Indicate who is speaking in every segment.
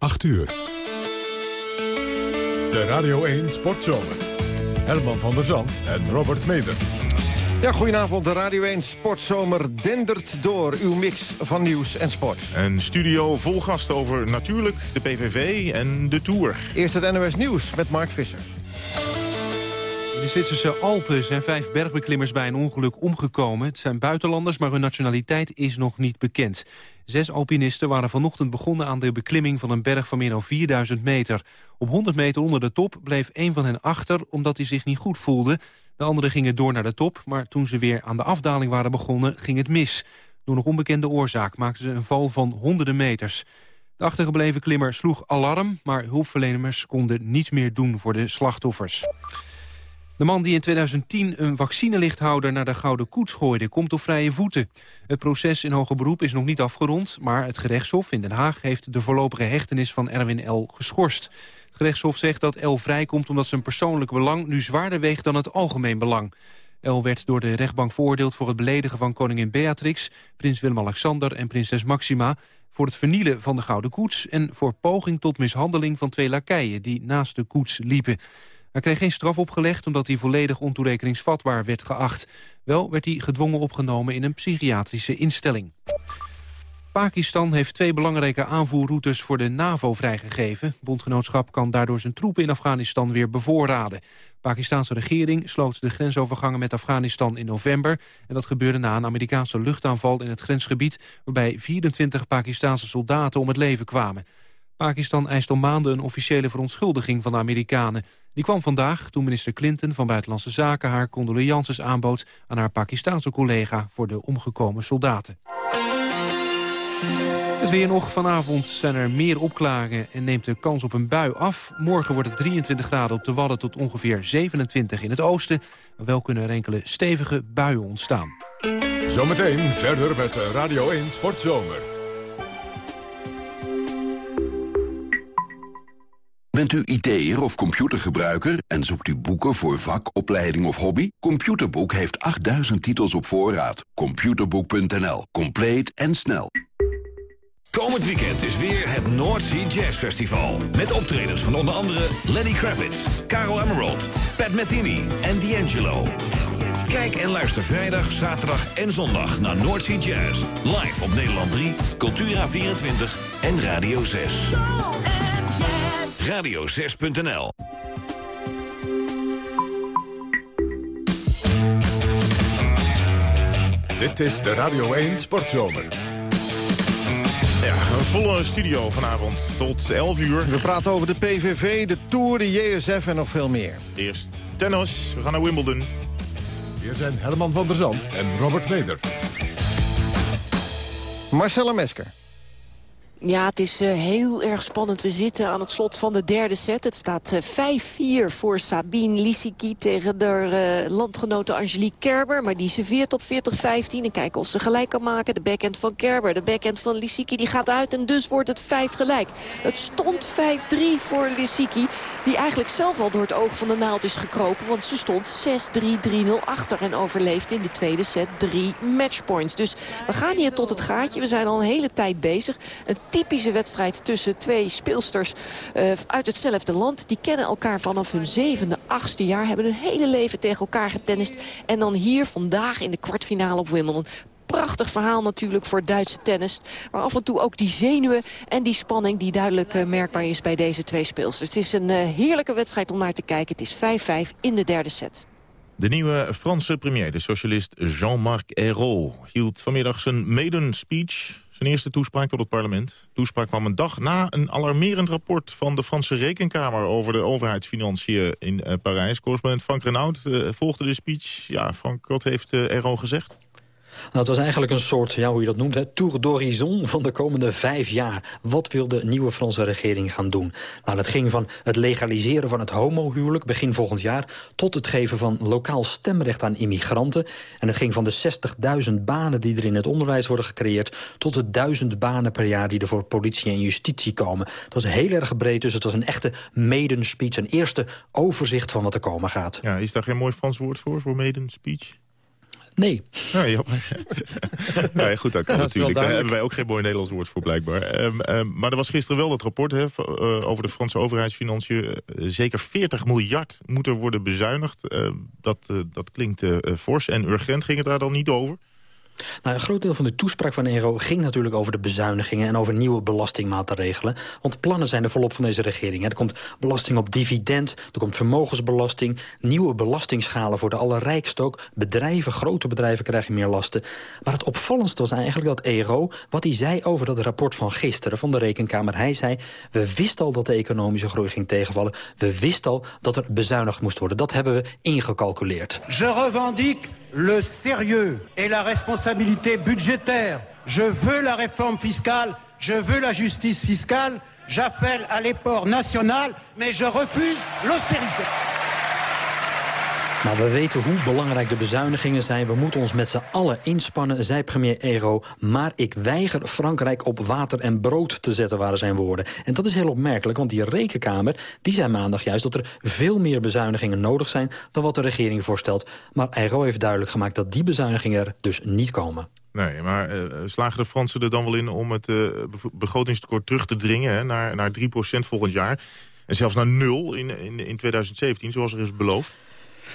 Speaker 1: 8 uur. De Radio 1 Sportzomer. Herman van der Zand en Robert Meder.
Speaker 2: Ja, goedenavond. De Radio 1 Sportzomer dendert door uw mix van nieuws en sport.
Speaker 3: Een studio vol gasten over natuurlijk de PVV en de Tour.
Speaker 2: Eerst het NOS Nieuws met Mark Visser.
Speaker 4: De Zwitserse Alpen zijn vijf bergbeklimmers bij een ongeluk omgekomen. Het zijn buitenlanders, maar hun nationaliteit is nog niet bekend. Zes alpinisten waren vanochtend begonnen aan de beklimming van een berg van meer dan 4000 meter. Op 100 meter onder de top bleef een van hen achter omdat hij zich niet goed voelde. De anderen gingen door naar de top, maar toen ze weer aan de afdaling waren begonnen ging het mis. Door nog onbekende oorzaak maakten ze een val van honderden meters. De achtergebleven klimmer sloeg alarm, maar hulpverleners konden niets meer doen voor de slachtoffers. De man die in 2010 een vaccinelichthouder naar de Gouden Koets gooide... komt op vrije voeten. Het proces in hoger beroep is nog niet afgerond... maar het gerechtshof in Den Haag heeft de voorlopige hechtenis van Erwin L. geschorst. Het gerechtshof zegt dat L vrijkomt omdat zijn persoonlijk belang... nu zwaarder weegt dan het algemeen belang. El werd door de rechtbank veroordeeld voor het beledigen van koningin Beatrix... prins Willem-Alexander en prinses Maxima... voor het vernielen van de Gouden Koets... en voor poging tot mishandeling van twee lakeien die naast de koets liepen. Hij kreeg geen straf opgelegd omdat hij volledig ontoerekeningsvatbaar werd geacht. Wel werd hij gedwongen opgenomen in een psychiatrische instelling. Pakistan heeft twee belangrijke aanvoerroutes voor de NAVO vrijgegeven. Bondgenootschap kan daardoor zijn troepen in Afghanistan weer bevoorraden. De Pakistanse regering sloot de grensovergangen met Afghanistan in november. En dat gebeurde na een Amerikaanse luchtaanval in het grensgebied... waarbij 24 Pakistanse soldaten om het leven kwamen. Pakistan eist al maanden een officiële verontschuldiging van de Amerikanen. Die kwam vandaag toen minister Clinton van Buitenlandse Zaken... haar condolences aanbood aan haar Pakistaanse collega... voor de omgekomen soldaten. Het weer nog. Vanavond zijn er meer opklaringen en neemt de kans op een bui af. Morgen wordt het 23 graden op de Wadden tot ongeveer 27 in het oosten. Wel kunnen er enkele stevige buien ontstaan.
Speaker 1: Zometeen verder met Radio 1 Sportzomer.
Speaker 5: Bent u IT'er of computergebruiker en zoekt u boeken voor vak, opleiding of hobby? Computerboek heeft 8000 titels op voorraad. Computerboek.nl. Compleet en snel.
Speaker 6: Komend weekend is weer het North Sea Jazz Festival. Met optredens van onder andere Lenny Kravitz, Caro Emerald, Pat Metheny en D'Angelo. Kijk en luister vrijdag, zaterdag en zondag naar North Sea Jazz. Live op Nederland 3, Cultura24 en Radio 6. Radio6.nl
Speaker 1: Dit is de Radio 1 Sportzomer.
Speaker 3: Ja, een volle studio vanavond tot 11 uur.
Speaker 2: We praten over de PVV, de Tour, de JSF en nog veel meer.
Speaker 3: Eerst tennis. We gaan naar Wimbledon.
Speaker 1: Hier zijn Herman van der Zand en Robert Meder.
Speaker 2: Marcella Mesker.
Speaker 7: Ja, het is uh, heel erg spannend. We zitten aan het slot van de derde set. Het staat uh, 5-4 voor Sabine Lissiki tegen de uh, landgenote Angelique Kerber. Maar die serveert op 40-15 en kijken of ze gelijk kan maken. De backhand van Kerber, de backhand van Lissiki, die gaat uit. En dus wordt het 5 gelijk. Het stond 5-3 voor Lissiki. Die eigenlijk zelf al door het oog van de naald is gekropen. Want ze stond 6-3-3-0 achter. En overleeft in de tweede set drie matchpoints. Dus we gaan hier tot het gaatje. We zijn al een hele tijd bezig. Een typische wedstrijd tussen twee speelsters uh, uit hetzelfde land. Die kennen elkaar vanaf hun zevende, achtste jaar. Hebben hun hele leven tegen elkaar getennist. En dan hier vandaag in de kwartfinale op Wimbledon prachtig verhaal natuurlijk voor Duitse tennis. Maar af en toe ook die zenuwen en die spanning die duidelijk uh, merkbaar is bij deze twee speelsters. Het is een uh, heerlijke wedstrijd om naar te kijken. Het is 5-5 in de derde set.
Speaker 3: De nieuwe Franse premier, de socialist Jean-Marc Ayrault... hield vanmiddag zijn maiden speech zijn eerste toespraak tot het parlement. toespraak kwam een dag na een alarmerend rapport van de Franse Rekenkamer... over de overheidsfinanciën in uh, Parijs. Correspondent Frank Renaud uh, volgde de speech. Ja, Frank, wat heeft uh, Ayrault gezegd?
Speaker 8: Het was eigenlijk een soort, ja, hoe je dat noemt, hè, tour d'horizon van de komende vijf jaar. Wat wil de nieuwe Franse regering gaan doen? Nou, dat ging van het legaliseren van het homohuwelijk begin volgend jaar... tot het geven van lokaal stemrecht aan immigranten. En het ging van de 60.000 banen die er in het onderwijs worden gecreëerd... tot de duizend banen per jaar die er voor politie en justitie komen. Het was heel erg breed, dus het was een echte maiden speech. Een eerste overzicht van wat er komen gaat.
Speaker 3: Ja, is daar geen mooi Frans woord voor, voor maiden speech?
Speaker 8: Nee.
Speaker 3: Nee goed, dat kan natuurlijk. Daar hebben wij ook geen mooi Nederlands woord voor, blijkbaar. Ehm, ehm, maar er was gisteren wel het rapport hè, uh, over de Franse overheidsfinanciën. Uh, zeker 40 miljard moet er worden bezuinigd. Uh, dat, dat klinkt fors en urgent. Ging het daar dan niet over?
Speaker 8: Nou, een groot deel van de toespraak van Ero ging natuurlijk over de bezuinigingen... en over nieuwe belastingmaatregelen. Want plannen zijn er volop van deze regering. Er komt belasting op dividend, er komt vermogensbelasting... nieuwe belastingschalen voor de allerrijkste ook. Bedrijven, grote bedrijven krijgen meer lasten. Maar het opvallendste was eigenlijk dat Ero... wat hij zei over dat rapport van gisteren van de Rekenkamer. Hij zei, we wisten al dat de economische groei ging tegenvallen. We wisten al dat er bezuinigd moest worden. Dat hebben we ingecalculeerd.
Speaker 9: Je revendique le sérieux et la responsabilité budgétaire. Je veux la réforme fiscale, je veux la justice fiscale, j'appelle à l'effort national, mais je refuse l'austérité.
Speaker 8: Nou, we weten hoe belangrijk de bezuinigingen zijn. We moeten ons met z'n allen inspannen, zei premier Ero. Maar ik weiger Frankrijk op water en brood te zetten, waren zijn woorden. En dat is heel opmerkelijk, want die rekenkamer... die zei maandag juist dat er veel meer bezuinigingen nodig zijn... dan wat de regering voorstelt. Maar Ero heeft duidelijk gemaakt dat die bezuinigingen er dus niet komen.
Speaker 3: Nee, maar uh, slagen de Fransen er dan wel in om het uh, begrotingstekort terug te dringen... Hè, naar, naar 3% volgend jaar... en zelfs naar nul in, in, in 2017, zoals er is beloofd?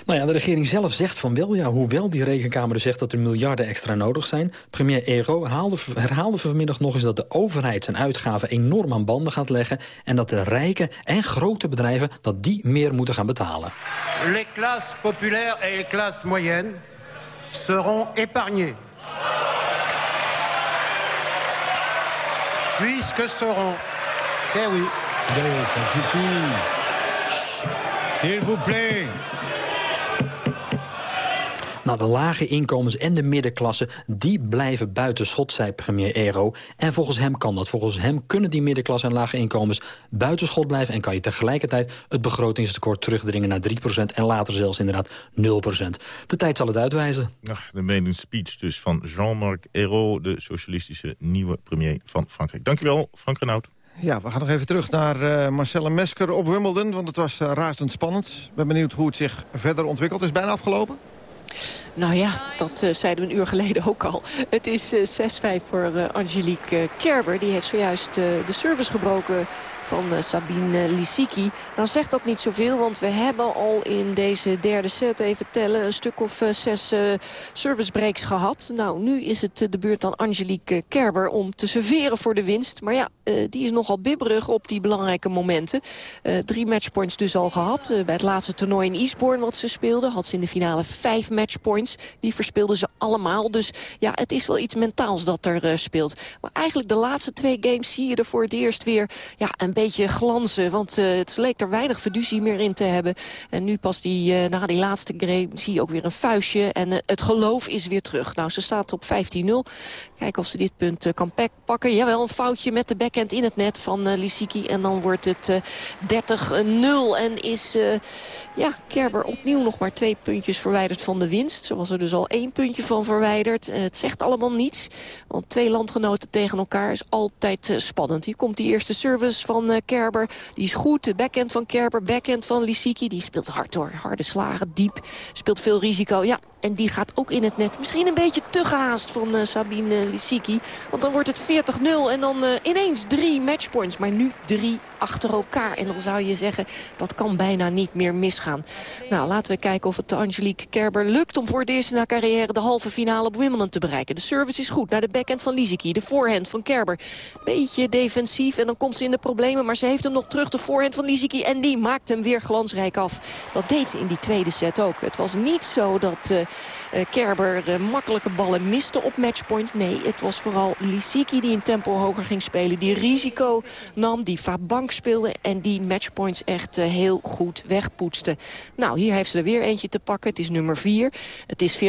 Speaker 8: Nou ja, de regering zelf zegt van wel, ja, hoewel die rekenkamer zegt dat er miljarden extra nodig zijn. Premier Ero haalde, herhaalde vanmiddag nog eens dat de overheid zijn uitgaven enorm aan banden gaat leggen. En dat de rijke en grote bedrijven dat die meer moeten gaan betalen.
Speaker 9: Les classes populaires et les classes moyennes seront épargnées. Puisque seront... Eh oui.
Speaker 1: Allez, ça suffit. S'il vous plaît.
Speaker 8: Nou, de lage inkomens en de middenklasse, die blijven buiten schot, zei premier Ero. En volgens hem kan dat. Volgens hem kunnen die middenklasse en lage inkomens buiten schot blijven... en kan je tegelijkertijd het begrotingstekort terugdringen naar 3% en later zelfs inderdaad 0% De tijd zal het uitwijzen.
Speaker 3: Ach, de maiden speech dus van Jean-Marc Ayrault... de socialistische nieuwe premier van Frankrijk. Dankjewel, Frank Renaud.
Speaker 2: Ja, we gaan nog even terug naar uh, Marcelle Mesker op Wimbledon... want het was uh, razendspannend. Ik ben benieuwd hoe het zich verder ontwikkelt. Is het bijna afgelopen?
Speaker 7: Nou ja, dat uh, zeiden we een uur geleden ook al. Het is uh, 6-5 voor uh, Angelique Kerber. Die heeft zojuist de service gebroken van Sabine Lisicki. Nou zegt dat niet zoveel, want we hebben al in deze derde set... even tellen, een stuk of zes service breaks gehad. Nou, nu is het de beurt aan Angelique Kerber om te serveren voor de winst. Maar ja, die is nogal bibberig op die belangrijke momenten. drie matchpoints dus al gehad. bij het laatste toernooi in Eastbourne wat ze speelde... had ze in de finale vijf matchpoints. Die verspeelden ze allemaal. Dus ja, het is wel iets mentaals dat er uh, speelt. Maar eigenlijk de laatste twee games zie je er voor het eerst weer ja, een beetje glanzen. Want uh, het leek er weinig fiducie meer in te hebben. En nu pas die, uh, na die laatste game zie je ook weer een vuistje. En het geloof is weer terug. Nou, ze staat op 15-0. Kijken of ze dit punt kan pakken. Jawel, een foutje met de backhand in het net van Lisicki. En dan wordt het 30-0. En is ja, Kerber opnieuw nog maar twee puntjes verwijderd van de winst was er dus al één puntje van verwijderd. Eh, het zegt allemaal niets. Want twee landgenoten tegen elkaar is altijd eh, spannend. Hier komt die eerste service van eh, Kerber. Die is goed. De backhand van Kerber, backhand van Lisicki. Die speelt hard door. Harde slagen, diep. Speelt veel risico. Ja, en die gaat ook in het net. Misschien een beetje te gehaast van uh, Sabine Lisicki. Want dan wordt het 40-0 en dan uh, ineens drie matchpoints. Maar nu drie achter elkaar. En dan zou je zeggen, dat kan bijna niet meer misgaan. Nou, laten we kijken of het Angelique Kerber lukt... om voor het eerst in haar carrière de halve finale op Wimbledon te bereiken. De service is goed naar de backhand van Lisicki. De voorhand van Kerber. Beetje defensief en dan komt ze in de problemen. Maar ze heeft hem nog terug, de voorhand van Lisicki. En die maakt hem weer glansrijk af. Dat deed ze in die tweede set ook. Het was niet zo dat... Uh, Kerber uh, makkelijke ballen miste op matchpoint. Nee, het was vooral Lisicki die een tempo hoger ging spelen. Die risico nam, die Fabank speelde en die matchpoints echt uh, heel goed wegpoetste. Nou, hier heeft ze er weer eentje te pakken. Het is nummer 4. Het is 40-15.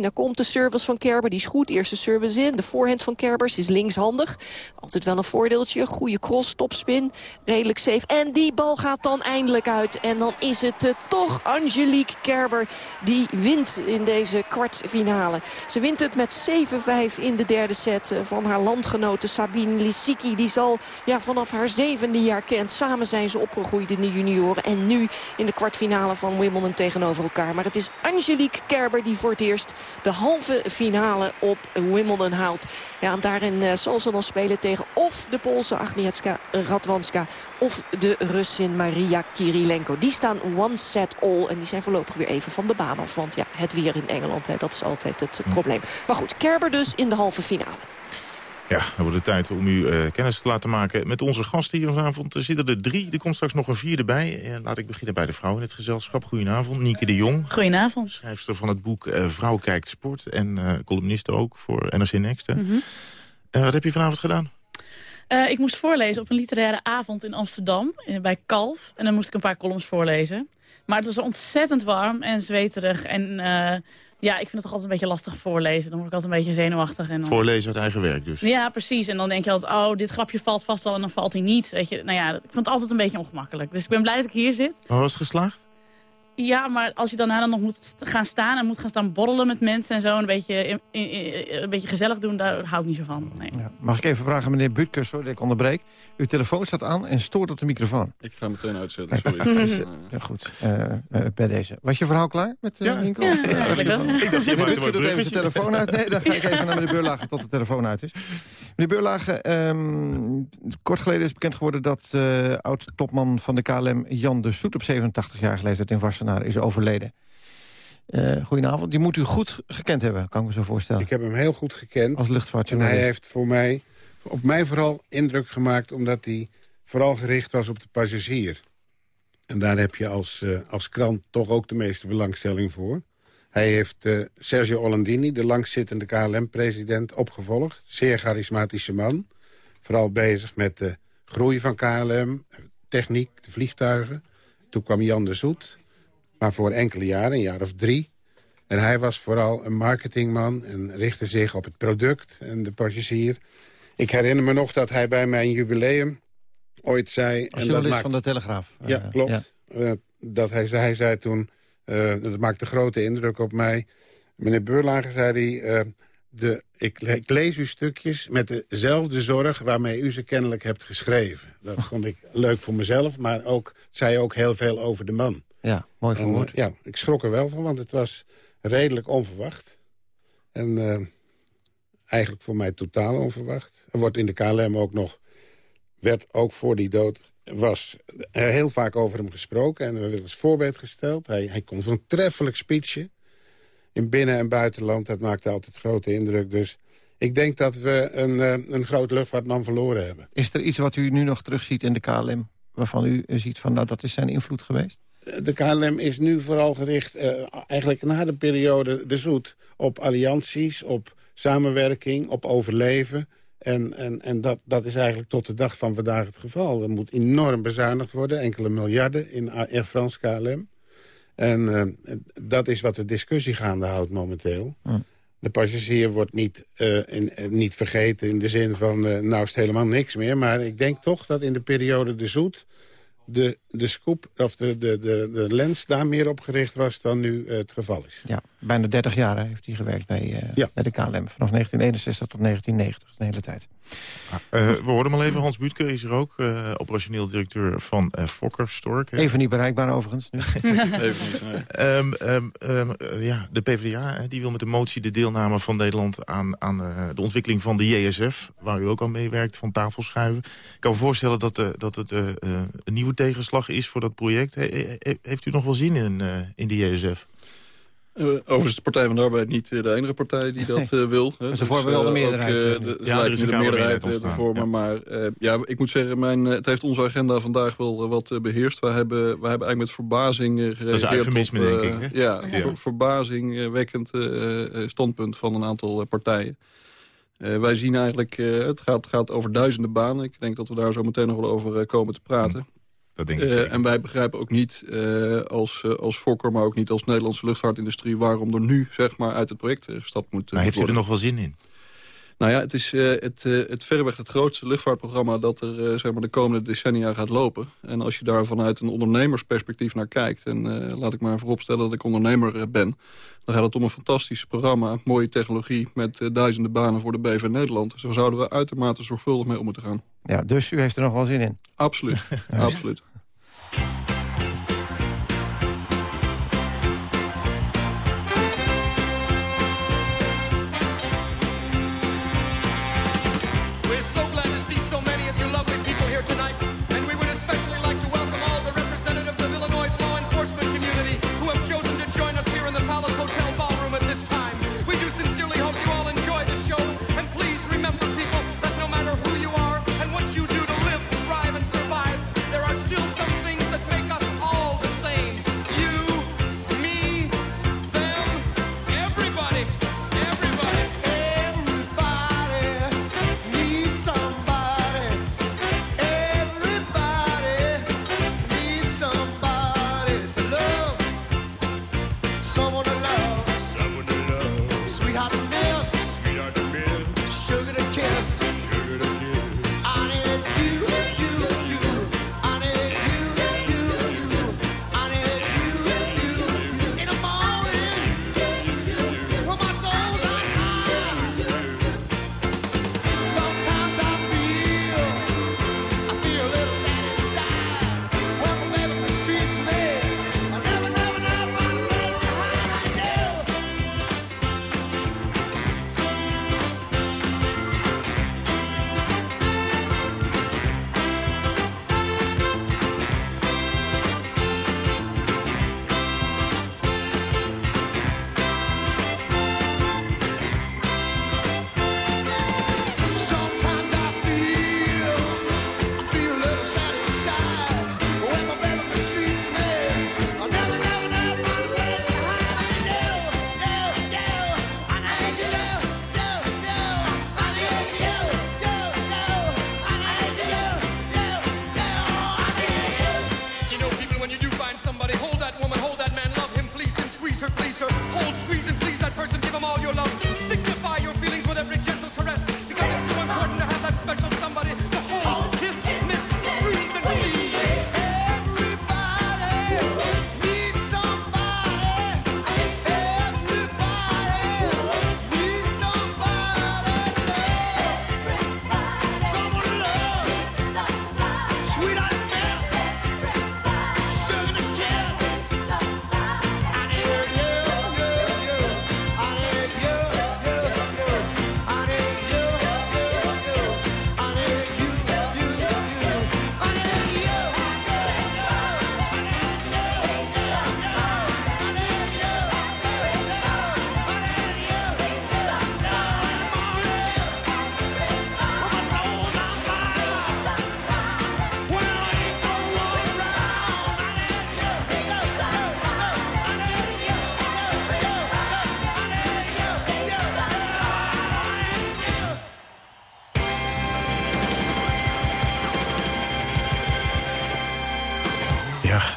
Speaker 7: Daar komt de service van Kerber. Die is goed. Eerste service in. De voorhand van Kerbers is linkshandig. Altijd wel een voordeeltje. Goede cross, topspin. Redelijk safe. En die bal gaat dan eindelijk uit. En dan is het toch Angelique Kerber die wint in deze kwartfinale. Ze wint het met 7-5 in de derde set van haar landgenote Sabine Lisicki. Die zal ja, vanaf haar zevende jaar kent. Samen zijn ze opgegroeid in de junioren. En nu in de kwartfinale van Wimbledon tegenover elkaar. Maar het is Angelique Kerber die voor het eerst de halve finale op Wimbledon haalt. Ja, en daarin zal ze dan spelen tegen of de Poolse Agnieszka Radwanska of de Russin Maria Kirilenko. Die staan one set all en die zijn voorlopig weer even van de baan af. Want ja, het weer in Engeland, hè, dat is altijd het hm. probleem. Maar goed, Kerber dus in de halve finale.
Speaker 3: Ja, dan wordt het tijd om u uh, kennis te laten maken met onze gasten hier vanavond. Er zitten er drie, er komt straks nog een vierde bij. Uh, laat ik beginnen bij de vrouw in het gezelschap. Goedenavond, Nieke de Jong.
Speaker 10: Goedenavond.
Speaker 3: Schrijfster van het boek uh, Vrouw kijkt sport en columniste ook voor NRC Next. Mm -hmm. wat heb je vanavond gedaan?
Speaker 10: Uh, ik moest voorlezen op een literaire avond in Amsterdam, bij Kalf. En dan moest ik een paar columns voorlezen. Maar het was ontzettend warm en zweterig. En uh, ja, ik vind het toch altijd een beetje lastig voorlezen. Dan word ik altijd een beetje zenuwachtig. En dan...
Speaker 3: Voorlezen uit eigen werk dus?
Speaker 10: Ja, precies. En dan denk je altijd, oh, dit grapje valt vast wel en dan valt hij niet. Weet je, nou ja, ik vond het altijd een beetje ongemakkelijk. Dus ik ben blij dat ik hier zit.
Speaker 3: Maar was het geslaagd?
Speaker 10: Ja, maar als je daarna dan nog moet gaan staan en moet gaan staan borrelen met mensen en zo... en een beetje, een beetje gezellig doen, daar hou ik niet zo van. Nee. Ja,
Speaker 2: mag ik even vragen, meneer Butkers, hoor, dat ik onderbreek. Uw telefoon staat aan en stoort op de microfoon.
Speaker 11: Ik ga meteen uitzetten, sorry.
Speaker 2: ja, goed, uh, uh, bij deze. Was je verhaal klaar met uh,
Speaker 10: ja. Inko? Ja, ja,
Speaker 2: ik dacht, je doet even zijn telefoon uit. Nee, dan ga ik even naar meneer Beurlagen tot de telefoon uit is. Meneer Beurlagen, um, kort geleden is bekend geworden... dat oud-topman van de KLM Jan de Soet op 87 jaar leeftijd in Wassenaar is overleden. Uh, goedenavond. Die moet u goed gekend hebben, kan ik me zo voorstellen.
Speaker 11: Ik heb hem heel goed gekend.
Speaker 2: Als luchtvaartjournalist.
Speaker 11: En hij heeft voor mij, op mij vooral indruk gemaakt... omdat hij vooral gericht was op de passagier. En daar heb je als, uh, als krant toch ook de meeste belangstelling voor. Hij heeft uh, Sergio Orlandini, de langzittende KLM-president, opgevolgd. Zeer charismatische man. Vooral bezig met de groei van KLM, techniek, de vliegtuigen. Toen kwam Jan de Zoet, maar voor enkele jaren, een jaar of drie. En hij was vooral een marketingman en richtte zich op het product en de passagier. Ik herinner me nog dat hij bij mijn jubileum ooit zei...
Speaker 2: Als journalist maakt... van de Telegraaf.
Speaker 11: Ja, uh, klopt. Ja. Uh, dat hij, hij zei toen, uh, dat maakte grote indruk op mij... Meneer Beurlager zei hij... De, ik, ik, lees uw stukjes met dezelfde zorg waarmee u ze kennelijk hebt geschreven. Dat vond ik leuk voor mezelf, maar ook, het zei ook heel veel over de man.
Speaker 2: Ja, mooi verwoord.
Speaker 11: ja, ik schrok er wel van, want het was redelijk onverwacht. En uh, eigenlijk voor mij totaal onverwacht. Er wordt in de KLM ook nog, werd ook voor die dood, was er heel vaak over hem gesproken. En er werd als voorbeeld gesteld. Hij, hij kon zo'n treffelijk speechje in binnen- en buitenland. Dat maakte altijd grote indruk. Dus ik denk dat we een, uh, een groot luchtvaartman verloren hebben.
Speaker 2: Is er iets wat u nu nog terugziet in de KLM... waarvan u ziet van, nou, dat is zijn invloed geweest?
Speaker 11: de KLM is nu vooral gericht, uh, eigenlijk na de periode de zoet... op allianties, op samenwerking, op overleven. En, en, en dat, dat is eigenlijk tot de dag van vandaag het geval. Er moet enorm bezuinigd worden, enkele miljarden in Air France KLM. En uh, dat is wat de discussie gaande houdt momenteel. Hm. De passagier wordt niet, uh, in, niet vergeten in de zin van... nou is het helemaal niks meer. Maar ik denk toch dat in de periode de zoet de, de scoop, of de, de, de, de lens daar meer op gericht was dan nu uh, het geval is.
Speaker 2: Ja, bijna 30 jaar heeft hij gewerkt bij, uh, ja. bij de KLM. Vanaf 1961 tot 1990, de hele tijd.
Speaker 3: Uh, we hoorden hem al even, Hans Buutke is er ook. operationeel directeur van Fokker Stork.
Speaker 2: Even niet bereikbaar overigens. Nu.
Speaker 11: even niet, nee.
Speaker 3: um, um, um, ja, de PvdA die wil met de motie de deelname van Nederland... aan, aan de ontwikkeling van de JSF, waar u ook aan meewerkt, van tafel schuiven. Ik kan me voorstellen dat, dat het een nieuwe tegenslag is voor dat project. heeft u nog wel zin in, uh, in de JSF?
Speaker 11: Uh, overigens de Partij van de Arbeid niet de enige partij die dat uh, wil.
Speaker 2: Hè. Ze dus, vormen wel de meerderheid.
Speaker 3: Ook, de, ja, er is een de meerderheid
Speaker 11: ervoor. Ja. Maar ja, ik moet zeggen, mijn, het heeft onze agenda vandaag wel wat beheerst. We hebben, we hebben eigenlijk met verbazing gereageerd
Speaker 3: Dat is eufemisme, denk ik. Hè?
Speaker 11: Ja, ja. Ver, verbazingwekkend standpunt van een aantal partijen. Uh, wij zien eigenlijk, uh, het gaat, gaat, over duizenden banen. Ik denk dat we daar zo meteen nog wel over uh, komen te praten.
Speaker 3: Dat denk ik uh,
Speaker 11: en wij begrijpen ook niet uh, als, uh, als Fokker, maar ook niet als Nederlandse luchtvaartindustrie... waarom er nu zeg maar, uit het project gestapt moet
Speaker 3: maar heeft u er nog wel zin in?
Speaker 12: Nou ja, het is uh, het, uh, het verreweg het grootste luchtvaartprogramma... dat er uh, zeg maar de komende decennia gaat lopen. En als je daar vanuit een ondernemersperspectief naar kijkt... en laat ik maar vooropstellen dat ik ondernemer ben... dan gaat het om een fantastisch programma, mooie technologie... met duizenden banen voor de BV Nederland. Zo zouden we uitermate zorgvuldig mee om moeten gaan.
Speaker 2: Ja, dus u heeft er nog wel zin in?
Speaker 12: Absoluut, absoluut.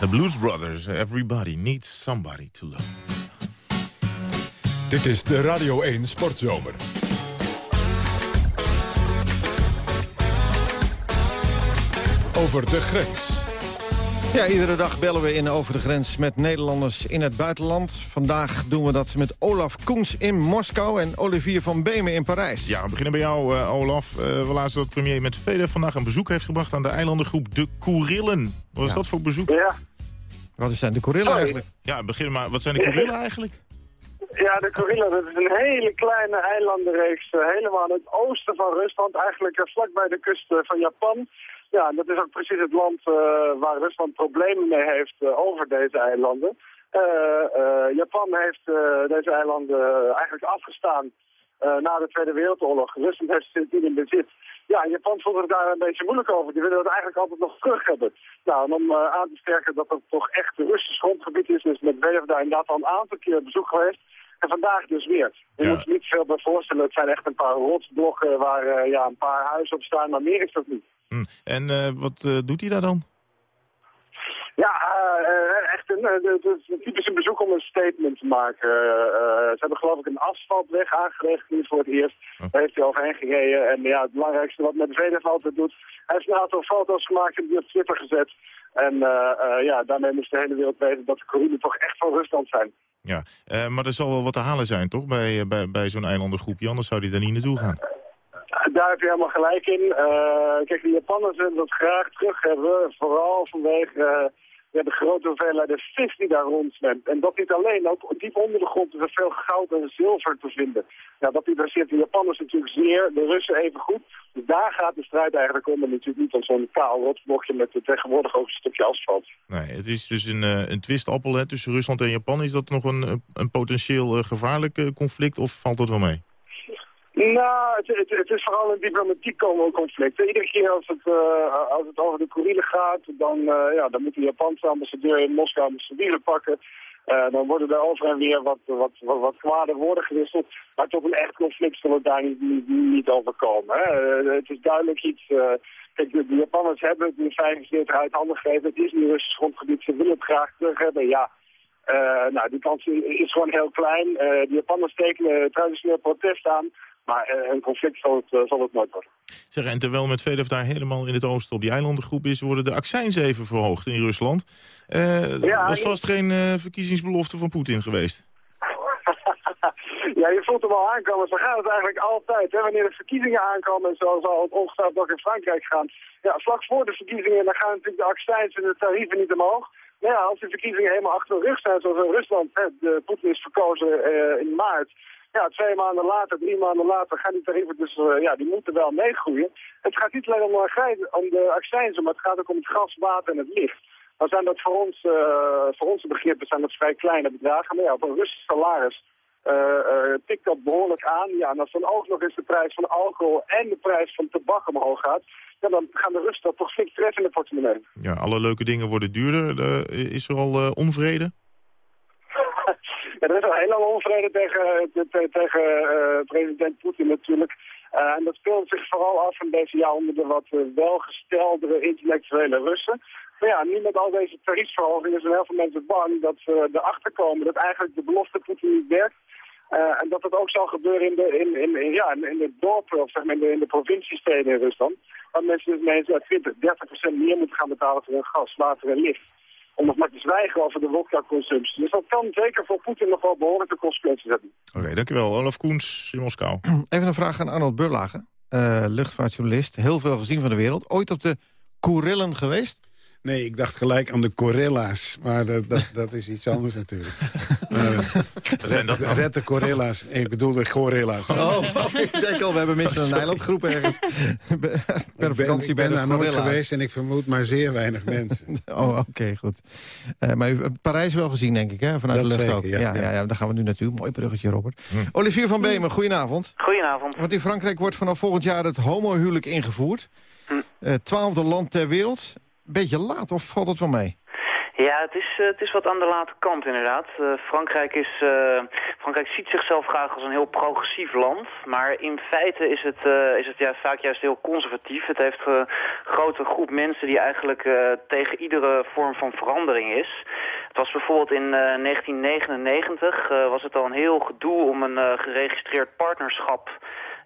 Speaker 3: Blues Brothers, Everybody Needs Somebody to Love.
Speaker 1: Dit is de Radio 1 Sportzomer. Over de grens.
Speaker 2: Ja, iedere dag bellen we in Over de Grens met Nederlanders in het buitenland. Vandaag doen we dat met Olaf Koens in Moskou en Olivier van Beemen in Parijs.
Speaker 3: Ja, we beginnen bij jou, uh, Olaf. Uh, we lazen dat premier met vele vandaag een bezoek heeft gebracht aan de eilandengroep De Koerillen. Wat is dat voor bezoek?
Speaker 13: Ja.
Speaker 2: Wat zijn de Koerillen eigenlijk?
Speaker 3: Ja, begin maar. Wat zijn de Koerillen eigenlijk?
Speaker 13: Ja, de Koerillen, dat is een hele kleine eilandenreeks, uh, helemaal in het oosten van Rusland, eigenlijk vlakbij de kust van Japan. Ja, dat is ook precies het land uh, waar Rusland problemen mee heeft uh, over deze eilanden. Uh, Japan heeft deze eilanden eigenlijk afgestaan na de Tweede Wereldoorlog. Rusland heeft ze in bezit. Ja, Japan voelt het daar een beetje moeilijk over. Die willen het eigenlijk altijd nog terug hebben. Nou, en om aan te sterken dat het toch echt Russisch grondgebied is, is Medvedev daar inderdaad al een aantal keer bezoek geweest. En vandaag dus weer. Je
Speaker 3: Ja.
Speaker 13: moet je niet veel bij voorstellen. Het zijn echt een paar rotsblokken waar ja, een paar huizen op staan, maar meer is dat niet.
Speaker 3: Hm. En eh, wat eh, doet hij daar dan?
Speaker 13: Ja, eh, echt een is een typische bezoek om een statement te maken. ze hebben geloof ik een asfaltweg aangelegd hier voor het eerst. Daar heeft hij overheen gereden. En ja, het belangrijkste wat Medvedev altijd doet... hij heeft een aantal foto's gemaakt en die op Twitter gezet. En ja, daarmee moest de hele wereld weten dat de Koreanen toch echt van Rusland zijn.
Speaker 3: Ja, maar er zal wel wat te halen zijn, toch? Bij, bij, bij zo'n eilandengroepje, anders zou die daar niet naartoe gaan.
Speaker 13: Daar heb je helemaal gelijk in. kijk, de Japanners willen dat graag terug hebben. Vooral vanwege ja, de grote hoeveelheid vis die daar rondzwemt. En dat niet alleen, ook diep onder de grond is er veel goud en zilver te vinden. Ja, dat interesseert de Japanners natuurlijk zeer, de Russen even goed. Dus daar gaat de strijd eigenlijk om en natuurlijk niet om zo'n kaal rotblokje met het tegenwoordig over een stukje asfalt.
Speaker 3: Nee, het is dus een, uh, een twistappel hè, tussen Rusland en Japan. Is dat nog een, een potentieel gevaarlijk conflict of valt dat wel mee?
Speaker 13: Nou, het, het, het, is vooral een diplomatiek conflict. Iedere keer als het, uh, als het over de Koerielen gaat, dan, uh, ja, dan moet de Japanse ambassadeur in Moskou ambassadeur pakken. Uh, dan worden er over en weer wat, wat, wat, wat kwade woorden gewisseld. Maar tot een echt conflict zullen we daar niet, niet, niet over komen. Het is duidelijk iets... kijk, de, Japanners hebben het in 45 uit handen gegeven. Het is nu Russisch grondgebied. Ze willen het graag terug hebben. Ja, nou, die kans is gewoon heel klein. de Japanners tekenen traditioneel protest aan. Maar eh, een conflict zal het, eh, zal het nooit worden.
Speaker 3: Zeg, en terwijl met Medvedev daar helemaal in het oosten op die eilandengroep is... worden de accijnzen even verhoogd in Rusland. Uh, ja, was vast geen uh, verkiezingsbelofte van Poetin geweest.
Speaker 13: ja, je voelt hem al aankomen. Zo gaat het eigenlijk altijd. Hè? Wanneer de verkiezingen aankomen, en zo zal het ongetwijfeld ook in Frankrijk gaan. Ja, vlak voor de verkiezingen dan gaan natuurlijk de accijnzen en de tarieven niet omhoog. Ja, als de verkiezingen helemaal achter de rug zijn, zoals in Rusland, hè, de Poetin is verkozen in maart... Ja, twee maanden later, drie maanden later gaan die tarieven dus, uh, ja, die moeten wel meegroeien. Het gaat niet alleen om, om de accijnzen, maar het gaat ook om het gas, water en het licht. Dan zijn dat voor ons, voor onze begrippen zijn dat vrij kleine bedragen. Maar ja, voor een salaris tikt dat behoorlijk aan. Ja, en als dan ook nog eens de prijs van alcohol en de prijs van tabak omhoog gaat... Ja, dan gaan de Russen dat toch flink treffen in de portemonnee.
Speaker 3: Ja, alle leuke dingen worden duurder. is er al onvrede?
Speaker 13: er is al heel lang onvrede tegen, tegen uh, president Poetin natuurlijk. Uh, en dat speelt zich vooral af in deze jaar onder de wat uh, welgesteldere intellectuele Russen. Maar ja, nu met al deze tariefsverhogingen zijn heel veel mensen bang dat ze erachter komen dat eigenlijk de belofte niet werkt. Uh, en dat dat ook zal gebeuren in de, in, in, ja, in de dorpen of in de, in de provinciesteden in Rusland. Dat mensen dus ineens 20, 30 procent meer moeten gaan betalen voor hun gas, water en licht om nog maar te zwijgen over de vodka-consumptie. Dus dat kan zeker voor Poetin nog wel behoorlijke consequenties hebben.
Speaker 3: Oké, dankjewel. Olaf Koens in Moskou.
Speaker 2: Even een vraag aan Arnold Burlagen, uh, luchtvaartjournalist. Heel veel gezien van de wereld. Ooit op de Koerillen geweest?
Speaker 11: Nee, ik dacht gelijk aan de Corella's. Maar dat, dat, dat is iets anders natuurlijk. Wat zijn dat dan? Red de Corella's. Ik bedoel de Gorilla's.
Speaker 2: Oh, ik denk al, we hebben mensen een eilandgroep ergens.
Speaker 11: per vakantie ben, ik ben daar nooit geweest en ik vermoed maar zeer weinig mensen.
Speaker 2: oh, oké, goed. Uh, maar u Parijs wel gezien, denk ik, hè? vanuit de lucht ook. Ja, ja, ja. ja, daar gaan we nu naartoe. Mooi bruggetje, Robert. Hm. Olivier van Beemen, goedenavond.
Speaker 14: Goedenavond.
Speaker 2: Want in Frankrijk wordt vanaf volgend jaar het homohuwelijk ingevoerd. Hm. Uh, twaalfde land ter wereld beetje laat, of valt het wel mee?
Speaker 14: Ja, het is, uh, het is wat aan de late kant inderdaad. Uh, Frankrijk, is, uh, Frankrijk ziet zichzelf graag als een heel progressief land. Maar in feite is het, is het ja, vaak juist heel conservatief. Het heeft een grote groep mensen die eigenlijk tegen iedere vorm van verandering is. Het was bijvoorbeeld in 1999 was het al een heel gedoe om een geregistreerd partnerschap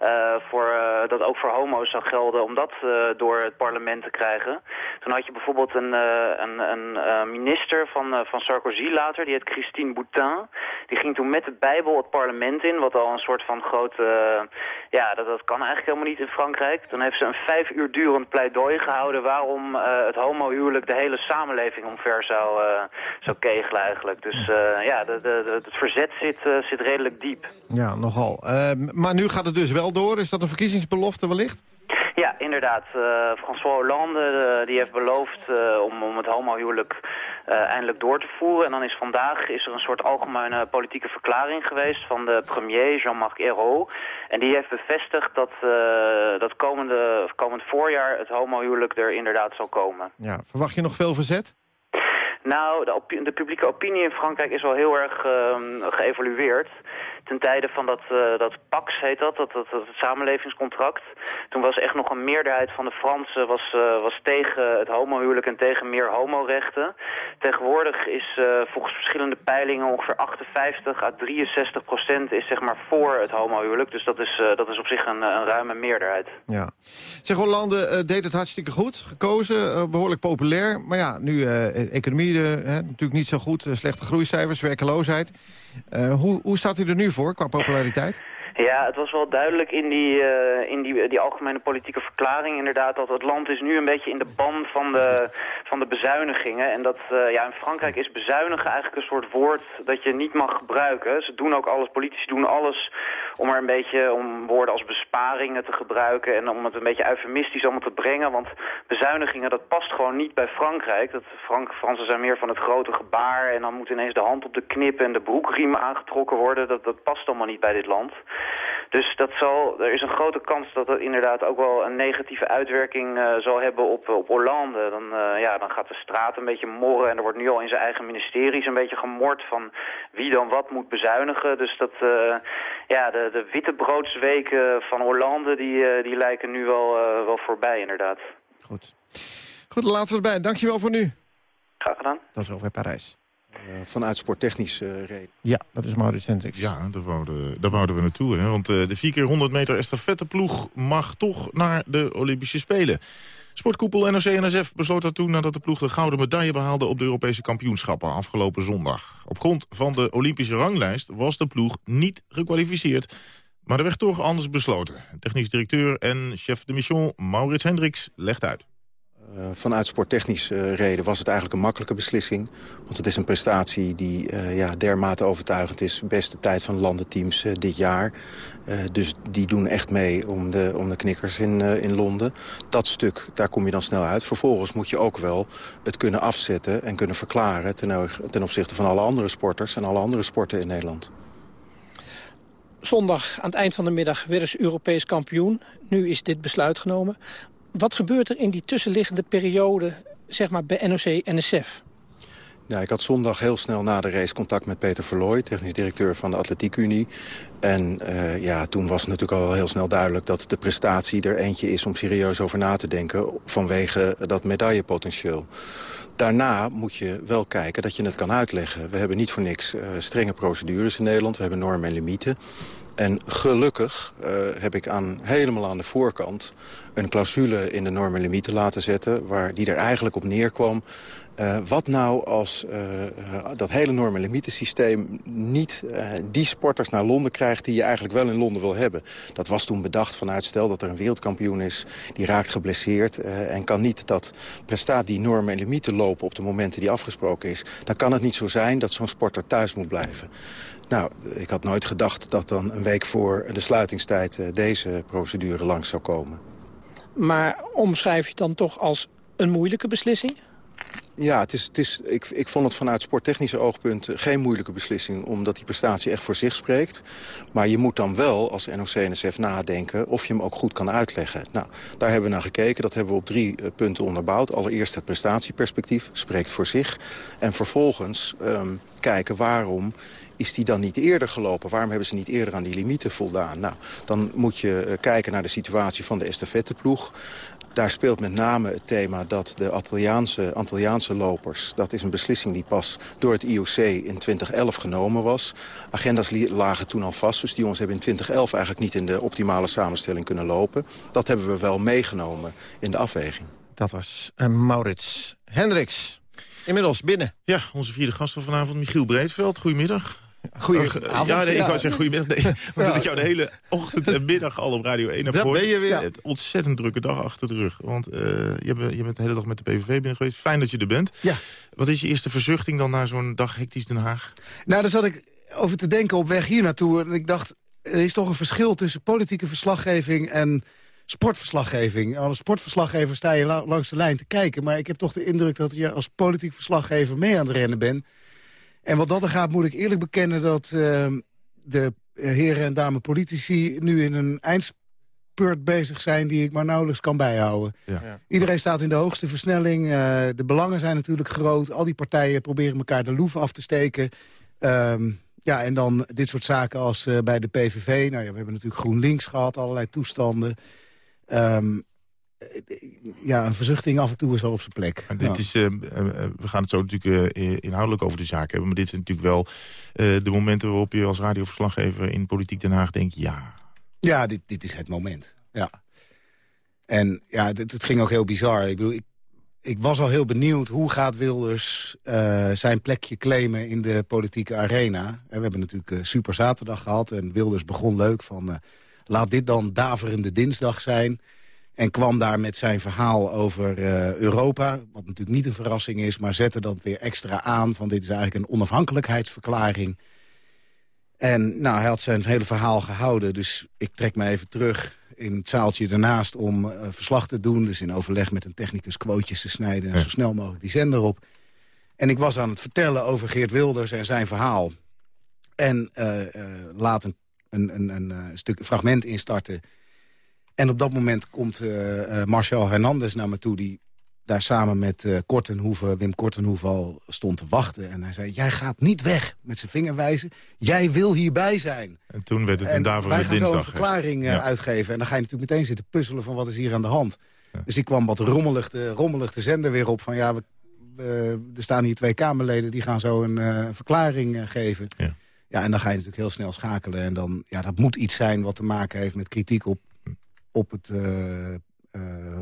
Speaker 14: uh, voor, uh, dat ook voor homo's zou gelden om dat uh, door het parlement te krijgen. Toen had je bijvoorbeeld een, een, een minister van, van Sarkozy later, die heet Christine Boutin. Die ging toen met de Bijbel het parlement in, wat al een soort van grote... ja, dat, dat kan eigenlijk helemaal niet in Frankrijk. Dan heeft ze een vijf uur durend pleidooi gehouden waarom het homohuwelijk de hele samenleving omver zou, zou kegelen eigenlijk. Dus ja, de, de, het verzet zit, zit redelijk diep.
Speaker 2: Ja, nogal. maar nu gaat het dus wel door? Is dat een verkiezingsbelofte wellicht?
Speaker 14: Ja, inderdaad. Uh, François Hollande uh, die heeft beloofd uh, om, om het homohuwelijk eindelijk door te voeren. En dan is vandaag is er een soort algemene politieke verklaring geweest van de premier Jean-Marc Ayrault. En die heeft bevestigd dat, dat komende, komend voorjaar het homohuwelijk er inderdaad zal komen.
Speaker 2: Ja, verwacht je nog veel verzet?
Speaker 14: Nou, de, de, publieke opinie in Frankrijk is wel heel erg uh, geëvolueerd ten tijde van dat, uh, dat PAX heet dat, dat, dat, het samenlevingscontract. Toen was echt nog een meerderheid van de Fransen was, uh, was tegen het homohuwelijk en tegen meer homorechten. Tegenwoordig is uh, volgens verschillende peilingen ongeveer 58 à 63 procent is zeg maar voor het homohuwelijk. Dus dat is, dat is op zich een, een ruime meerderheid.
Speaker 2: Ja. Zeg, Hollande deed het hartstikke goed. Gekozen, behoorlijk populair. Maar ja, nu economie natuurlijk niet zo goed. slechte groeicijfers, werkeloosheid. hoe, hoe staat u er nu voor qua populariteit?
Speaker 14: Ja, het was wel duidelijk in die, uh, in die, die algemene politieke verklaring inderdaad... dat het land is nu een beetje in de ban van de, van de bezuinigingen. En dat uh, ja, in Frankrijk is bezuinigen eigenlijk een soort woord dat je niet mag gebruiken. Ze doen ook alles, politici doen alles om er een beetje om woorden als besparingen te gebruiken... en om het een beetje eufemistisch allemaal te brengen. Want bezuinigingen, dat past gewoon niet bij Frankrijk. Dat Frank, Fransen zijn meer van het grote gebaar... en dan moet ineens de hand op de knip en de broekriem aangetrokken worden. Dat, dat past allemaal niet bij dit land. Dus dat zal, er is een grote kans dat dat inderdaad ook wel een negatieve uitwerking uh, zal hebben op, op Hollande. Dan, uh, ja, dan gaat de straat een beetje morren en er wordt nu al in zijn eigen ministeries een beetje gemord van wie dan wat moet bezuinigen. Dus dat, uh, ja, de, de wittebroodsweken van Hollande die, die lijken nu wel, wel voorbij inderdaad.
Speaker 2: Goed. Goed, laten we erbij. Dankjewel voor nu.
Speaker 14: Graag gedaan.
Speaker 2: Tot zover Parijs.
Speaker 15: Uh, vanuit sporttechnische uh, reden.
Speaker 2: Ja, dat is Maurits Hendricks.
Speaker 3: Ja, daar wouden, daar wouden we naartoe. Hè? Want uh, de 4 keer 100 meter estafetteploeg mag toch naar de Olympische Spelen. Sportkoepel NOC-NSF besloot dat toen nadat de ploeg de gouden medaille behaalde op de Europese kampioenschappen afgelopen zondag. Op grond van de Olympische ranglijst was de ploeg niet gekwalificeerd. Maar er werd toch anders besloten. Technisch directeur en chef de mission Maurits Hendricks legt uit.
Speaker 15: Uh, vanuit sporttechnische uh, reden was het eigenlijk een makkelijke beslissing. Want het is een prestatie die uh, ja, dermate overtuigend is. Beste tijd van landenteams dit jaar. dus die doen echt mee om de, om de knikkers in, in Londen. Dat stuk, daar kom je dan snel uit. Vervolgens moet je ook wel het kunnen afzetten en kunnen verklaren... ten, ten opzichte van alle andere sporters en alle andere sporten in Nederland.
Speaker 16: Zondag aan het eind van de middag werden ze Europees kampioen. Nu is dit besluit genomen. Wat gebeurt er in die tussenliggende periode zeg maar, bij NOC-NSF?
Speaker 15: Ja, ik had zondag heel snel na de race contact met Peter Verlooy... technisch directeur van de Atletiek Unie. En uh, ja, toen was het natuurlijk al heel snel duidelijk... dat de prestatie er eentje is om serieus over na te denken... vanwege dat medaillepotentieel. Daarna moet je wel kijken dat je het kan uitleggen. We hebben niet voor niks uh, strenge procedures in Nederland. We hebben normen en limieten. En gelukkig uh, heb ik aan, helemaal aan de voorkant een clausule in de normen en limieten laten zetten... Waar die er eigenlijk op neerkwam uh, wat nou als uh, dat hele normen limietensysteem niet uh, die sporters naar Londen krijgt die je eigenlijk wel in Londen wil hebben. Dat was toen bedacht vanuit stel dat er een wereldkampioen is, die raakt geblesseerd en kan niet dat prestaat die normen en limieten lopen op de momenten die afgesproken is. Dan kan het niet zo zijn dat zo'n sporter thuis moet blijven. Nou, ik had nooit gedacht dat dan een week voor de sluitingstijd deze procedure langs zou komen.
Speaker 16: Maar omschrijf je dan toch als een moeilijke beslissing?
Speaker 15: Ja, het is, het is, ik, ik vond het vanuit sporttechnische oogpunt geen moeilijke beslissing... omdat die prestatie echt voor zich spreekt. Maar je moet dan wel als NOC-NSF nadenken of je hem ook goed kan uitleggen. Nou, daar hebben we naar gekeken. Dat hebben we op drie uh, punten onderbouwd. Allereerst het prestatieperspectief, spreekt voor zich. En vervolgens um, kijken waarom is die dan niet eerder gelopen? Waarom hebben ze niet eerder aan die limieten voldaan? Nou, dan moet je uh, kijken naar de situatie van de estafetteploeg. Daar speelt met name het thema dat de Antilliaanse, Antilliaanse lopers... dat is een beslissing die pas door het IOC in 2011 genomen was. Agendas lagen toen al vast, dus die jongens hebben in 2011... eigenlijk niet in de optimale samenstelling kunnen lopen. Dat hebben we wel meegenomen in de afweging.
Speaker 2: Dat was uh, Maurits Hendricks. Inmiddels binnen.
Speaker 3: Ja, onze vierde gast van vanavond, Michiel Breedveld. Goedemiddag.
Speaker 2: Goedenavond.
Speaker 3: Ja, nee, ik wou zeggen goedemiddag. Nee, want ik jou de hele ochtend en middag al op Radio 1 heb gehoord.
Speaker 2: ben je weer.
Speaker 3: Het ontzettend drukke dag achter de rug. Want uh, je, bent, je bent de hele dag met de PVV binnen geweest. Fijn dat je er bent.
Speaker 17: Ja.
Speaker 3: Wat is je eerste verzuchting dan na zo'n dag hectisch Den Haag?
Speaker 17: Nou, daar zat ik over te denken op weg hier naartoe. En ik dacht, er is toch een verschil tussen politieke verslaggeving en sportverslaggeving. Als sportverslaggever sta je langs de lijn te kijken. Maar ik heb toch de indruk dat je als politiek verslaggever mee aan het rennen bent. En wat dat er gaat, moet ik eerlijk bekennen dat uh, de heren en dame politici... nu in een spurt bezig zijn die ik maar nauwelijks kan bijhouden.
Speaker 3: Ja.
Speaker 17: Iedereen staat in de hoogste versnelling. eh, de belangen zijn natuurlijk groot. Al die partijen proberen elkaar de loef af te steken. Ehm, ja, en dan dit soort zaken als eh, bij de PVV. Nou ja, we hebben natuurlijk GroenLinks gehad, allerlei toestanden. Ehm, eh, ja, een verzuchting af en toe is wel op zijn plek.
Speaker 3: Maar dit
Speaker 17: Ja.
Speaker 3: is, eh, eh, we gaan het zo natuurlijk eh, inhoudelijk over de zaak hebben. Maar dit zijn natuurlijk wel eh, de momenten waarop je als radioverslaggever in Politiek Den Haag denkt... ja,
Speaker 17: Ja, dit, dit is het moment. Ja. En ja, het, het ging ook heel bizar. Ik bedoel, ik, ik was al heel benieuwd hoe gaat Wilders zijn plekje claimen in de politieke arena. En we hebben natuurlijk Super Zaterdag gehad en Wilders begon leuk van... laat dit dan daverende dinsdag zijn. En kwam daar met zijn verhaal over eh, Europa. Wat natuurlijk niet een verrassing is, maar zette dat weer extra aan... van dit is eigenlijk een onafhankelijkheidsverklaring... En nou, hij had zijn hele verhaal gehouden. Dus ik trek me even terug in het zaaltje daarnaast om eh, verslag te doen. Dus in overleg met een technicus quotejes te snijden... en zo snel mogelijk die zender op. En ik was aan het vertellen over Geert Wilders en zijn verhaal. En eh, laat een, een, een, een, eh, stuk een fragment instarten. En op dat moment komt eh eh, Marcel Hernandez naar me toe... die daar samen met Kortenhoeven, Wim Kortenhoeven al stond te wachten. En hij zei, jij gaat niet weg met zijn vinger wijzen. Jij wil hierbij zijn.
Speaker 3: en toen werd het een
Speaker 17: En
Speaker 3: daverende
Speaker 17: wij gaan zo een
Speaker 3: dinsdag.
Speaker 17: verklaring
Speaker 3: Ja.
Speaker 17: uitgeven. En dan ga je natuurlijk meteen zitten puzzelen van wat is hier aan de hand. Dus ik kwam wat rommelig de, rommelig de zender weer op van ja, we, er staan hier twee Kamerleden die gaan zo een verklaring geven.
Speaker 3: Ja.
Speaker 17: Ja, en dan ga je natuurlijk heel snel schakelen. En dan, ja, dat moet iets zijn wat te maken heeft met kritiek op, op het eh, eh,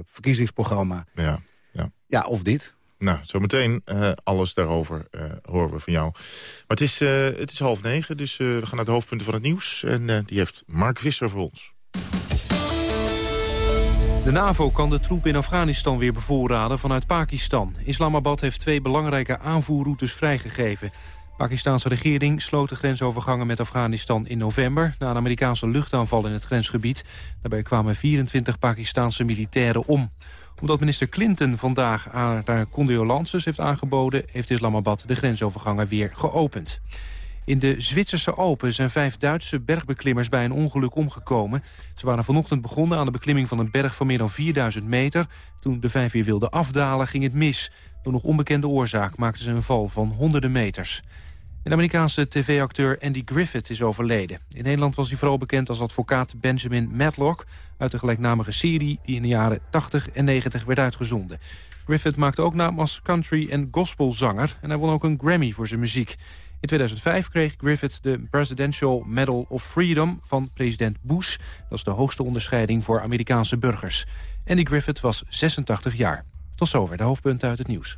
Speaker 17: verkiezingsprogramma.
Speaker 3: Ja, ja.
Speaker 17: Ja, of dit.
Speaker 3: Nou, zometeen eh, alles daarover eh, horen we van jou. Maar het is, eh, het is half negen, dus eh, we gaan naar de hoofdpunten van het nieuws. En eh, die heeft Mark Visser voor ons.
Speaker 4: De NAVO kan de troep in Afghanistan weer bevoorraden vanuit Pakistan. Islamabad heeft twee belangrijke aanvoerroutes vrijgegeven. Pakistanse regering sloot de grensovergangen met Afghanistan in november... na een Amerikaanse luchtaanval in het grensgebied. Daarbij kwamen 24 Pakistanse militairen om. Omdat minister Clinton vandaag haar condolences heeft aangeboden... heeft Islamabad de grensovergangen weer geopend. In de Zwitserse Alpen zijn vijf Duitse bergbeklimmers bij een ongeluk omgekomen. Ze waren vanochtend begonnen aan de beklimming van een berg van meer dan 4000 meter. Toen de vijf weer wilden afdalen ging het mis. Door nog onbekende oorzaak maakten ze een val van honderden meters. De Amerikaanse tv-acteur Andy Griffith is overleden. In Nederland was hij vooral bekend als advocaat Benjamin Matlock... uit de gelijknamige serie die in de jaren 80 en 90 werd uitgezonden. Griffith maakte ook naam als country- en gospelzanger... en hij won ook een Grammy voor zijn muziek. In 2005 kreeg Griffith de Presidential Medal of Freedom van president Bush. Dat is de hoogste onderscheiding voor Amerikaanse burgers. Andy Griffith was 86 jaar. Tot zover de hoofdpunten uit het nieuws.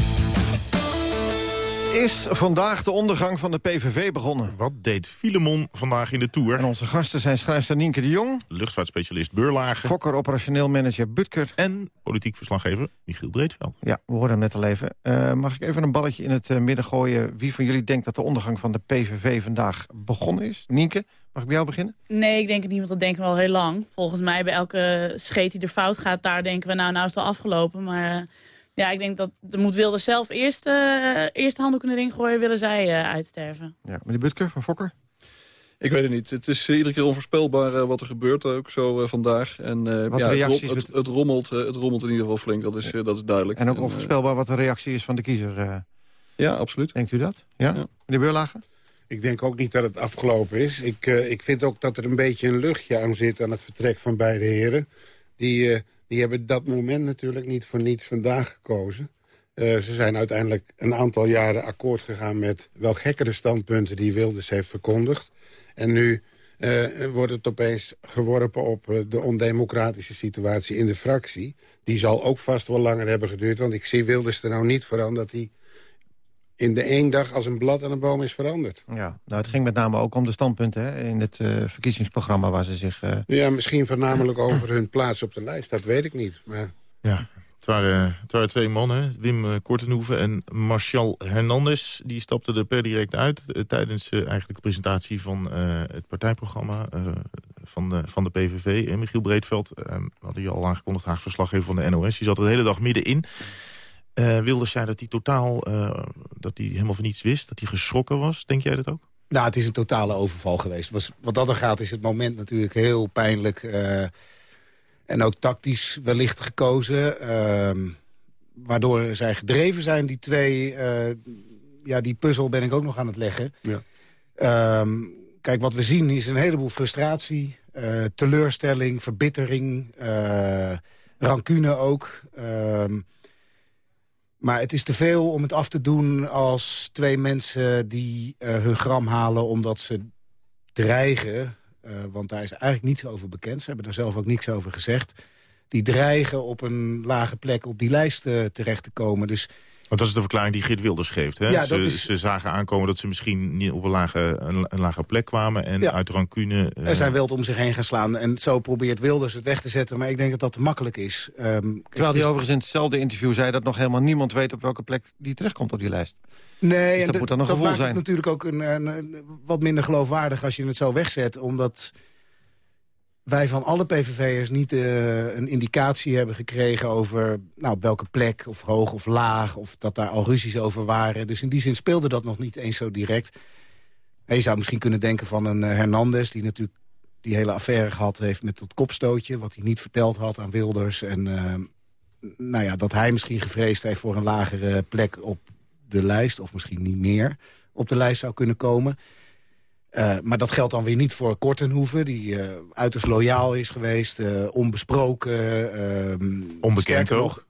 Speaker 2: Is vandaag de ondergang van de PVV begonnen?
Speaker 3: Wat deed Filemon vandaag in de Tour?
Speaker 2: En onze gasten zijn schrijfster Nienke de Jong...
Speaker 3: Luchtvaartspecialist Beurlagen.
Speaker 2: Fokker operationeel manager Butker.
Speaker 3: En politiek verslaggever Michiel Breedveld.
Speaker 2: Ja, we hoorden hem net al even. Eh, mag ik even een balletje in het eh, midden gooien? Wie van jullie denkt dat de ondergang van de PVV vandaag begonnen is? Nienke, mag ik bij jou beginnen?
Speaker 10: Nee, ik denk het niet, want dat denken we al heel lang. Volgens mij bij elke scheet die er fout gaat, daar denken we nou, nou is het al afgelopen. Maar uh, ja, ik denk dat er moet Wilders zelf eerst, uh, eerst de handdoek in de ring gooien, willen zij uh, uitsterven.
Speaker 2: Ja, meneer Butker van Fokker?
Speaker 12: Ik weet het niet. Het is iedere keer onvoorspelbaar uh, wat er gebeurt, ook zo uh, vandaag. En uh, ja, het, het, het, rommelt, het rommelt in ieder geval flink, dat is, dat is duidelijk.
Speaker 2: En ook onvoorspelbaar wat de reactie is van de kiezer.
Speaker 12: ja, absoluut.
Speaker 2: Denkt u dat? Ja? ja. Meneer Beurlagen?
Speaker 11: Ik denk ook niet dat het afgelopen is. Ik, uh, ik vind ook dat er een beetje een luchtje aan zit aan het vertrek van beide heren. Die, uh, die hebben dat moment natuurlijk niet voor niets vandaag gekozen. Uh, ze zijn uiteindelijk een aantal jaren akkoord gegaan met wel gekkere standpunten die Wilders heeft verkondigd. En nu wordt het opeens geworpen op de ondemocratische situatie in de fractie. Die zal ook vast wel langer hebben geduurd, want ik zie Wilders er nou niet voor aan dat hij in de één dag als een blad aan een boom is veranderd.
Speaker 2: Ja, nou, het ging met name ook om de standpunten hè, in het uh, verkiezingsprogramma waar ze zich... Uh...
Speaker 11: Ja, misschien voornamelijk over hun plaats op de lijst, dat weet ik niet. Maar...
Speaker 3: Ja, het waren, het waren twee mannen, Wim uh, Kortenhoeven en Martial Hernandez. Die stapten er per direct uit uh, tijdens uh, eigenlijk de presentatie van het partijprogramma van, de, van de PVV. En Michiel Breedveld, had hij al aangekondigd, Haag verslaggever van de NOS. Die zat er de hele dag middenin. Uh, Wilders zei dat hij totaal, uh, dat hij helemaal van niets wist. Dat hij geschrokken was. Denk jij dat ook?
Speaker 17: Nou, het is een totale overval geweest. Was, wat dat er gaat is het moment natuurlijk heel pijnlijk... Uh, en ook tactisch wellicht gekozen. Uh, waardoor zij gedreven zijn, die twee... Uh, ja, die puzzel ben ik ook nog aan het leggen. Ja. Ehm, kijk, wat we zien is een heleboel frustratie, uh, teleurstelling, verbittering, uh, rancune ook. Maar het is te veel om het af te doen als twee mensen die uh, hun gram halen... omdat ze dreigen, want daar is eigenlijk niets over bekend. Ze hebben er zelf ook niks over gezegd. Die dreigen op een lage plek op die lijst terecht te komen. Dus
Speaker 3: want dat is de verklaring die Geert Wilders geeft. Hè? Ja, ze, is... ze, zagen aankomen dat ze misschien niet op een lage, een, lage plek kwamen... en uit rancune...
Speaker 17: Uh... Er zijn wild om zich heen gaan slaan. En zo probeert Wilders het weg te zetten. Maar ik denk dat dat te makkelijk is. Um,
Speaker 2: Terwijl hij overigens in hetzelfde interview zei... dat nog helemaal niemand weet op welke plek die terechtkomt op die lijst.
Speaker 17: Nee, dus dat en moet dan een gevoel maakt zijn. het natuurlijk ook een, een, wat minder geloofwaardig als je het zo wegzet. Omdat wij van alle PVV'ers niet uh, een indicatie hebben gekregen over nou, op welke plek, of hoog of laag, of dat daar al ruzies over waren. Dus in die zin speelde dat nog niet eens zo direct. En je zou misschien kunnen denken van een uh, Hernandez, die natuurlijk die hele affaire gehad heeft met dat kopstootje, wat hij niet verteld had aan Wilders. En uh, nou ja, dat hij misschien gevreesd heeft voor een lagere plek op de lijst, of misschien niet meer op de lijst zou kunnen komen. Uh, maar dat geldt dan weer niet voor Kortenhoeven... die uh, uiterst loyaal is geweest, uh, onbesproken. Ehm,
Speaker 3: Onbekend? Nog,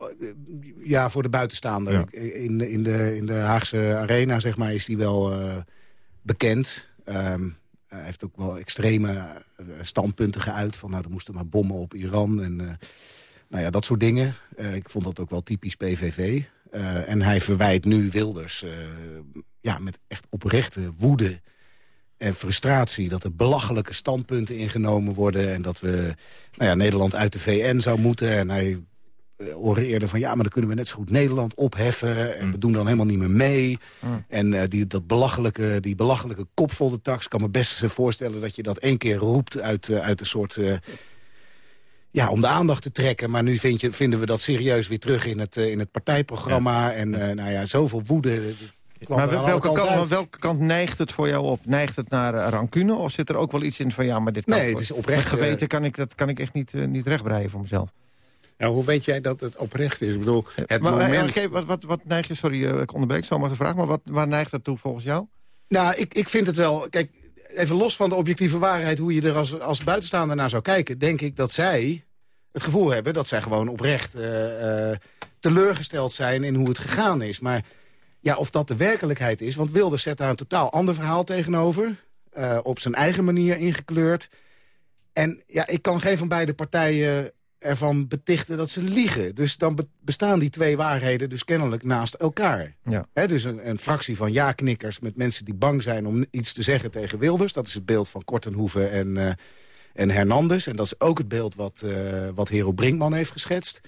Speaker 17: ja, voor de buitenstaander. Ja. In, in, de, in de Haagse arena zeg maar, is die wel bekend. Um, hij heeft ook wel extreme standpunten geuit. Van nou, er moesten maar bommen op Iran. En nou ja, dat soort dingen. ik vond dat ook wel typisch PVV. en hij verwijt nu Wilders ja, met echt oprechte woede en frustratie. Dat er belachelijke standpunten ingenomen worden... en dat we nou ja, Nederland uit de VN zou moeten. En hij uh, eerder van... ja, maar dan kunnen we net zo goed Nederland opheffen... en mm. we doen dan helemaal niet meer mee. Mm. En uh, die, dat belachelijke, die belachelijke kopvolle tax... kan me best voorstellen dat je dat één keer roept... uit, uh, uit een soort... ja, om de aandacht te trekken. Maar nu vind je, vinden we dat serieus weer terug in het, in het partijprogramma. En nou ja, zoveel woede
Speaker 2: maar welke kant, welke kant neigt het voor jou op? Neigt het naar uh, rancune of zit er ook wel iets in van... ja, maar dit kan
Speaker 17: nee, het is oprecht.
Speaker 2: Geweten kan ik, dat kan ik echt niet, uh, niet rechtbreien voor mezelf.
Speaker 11: Nou, hoe weet jij dat het oprecht is? Ik bedoel, het maar, moment...
Speaker 2: Okay, wat, wat, wat neig je... Sorry, ik onderbreek zomaar de vraag, maar wat, waar neigt dat toe volgens jou?
Speaker 17: Nou, ik, ik vind het wel... Kijk, even los van de objectieve waarheid... hoe je er als, als buitenstaander naar zou kijken... denk ik dat zij het gevoel hebben dat zij gewoon oprecht teleurgesteld zijn... in hoe het gegaan is. Maar ja, of dat de werkelijkheid is. Want Wilders zet daar een totaal ander verhaal tegenover. Uh, op zijn eigen manier ingekleurd. En ja, ik kan geen van beide partijen ervan betichten dat ze liegen. Dus dan bestaan die twee waarheden dus kennelijk naast elkaar. Ja. He, dus een, een, fractie van ja-knikkers met mensen die bang zijn... om iets te zeggen tegen Wilders. Dat is het beeld van Kortenhoeven en, uh, en Hernandez. En dat is ook het beeld wat, uh, wat Hero Brinkman heeft geschetst.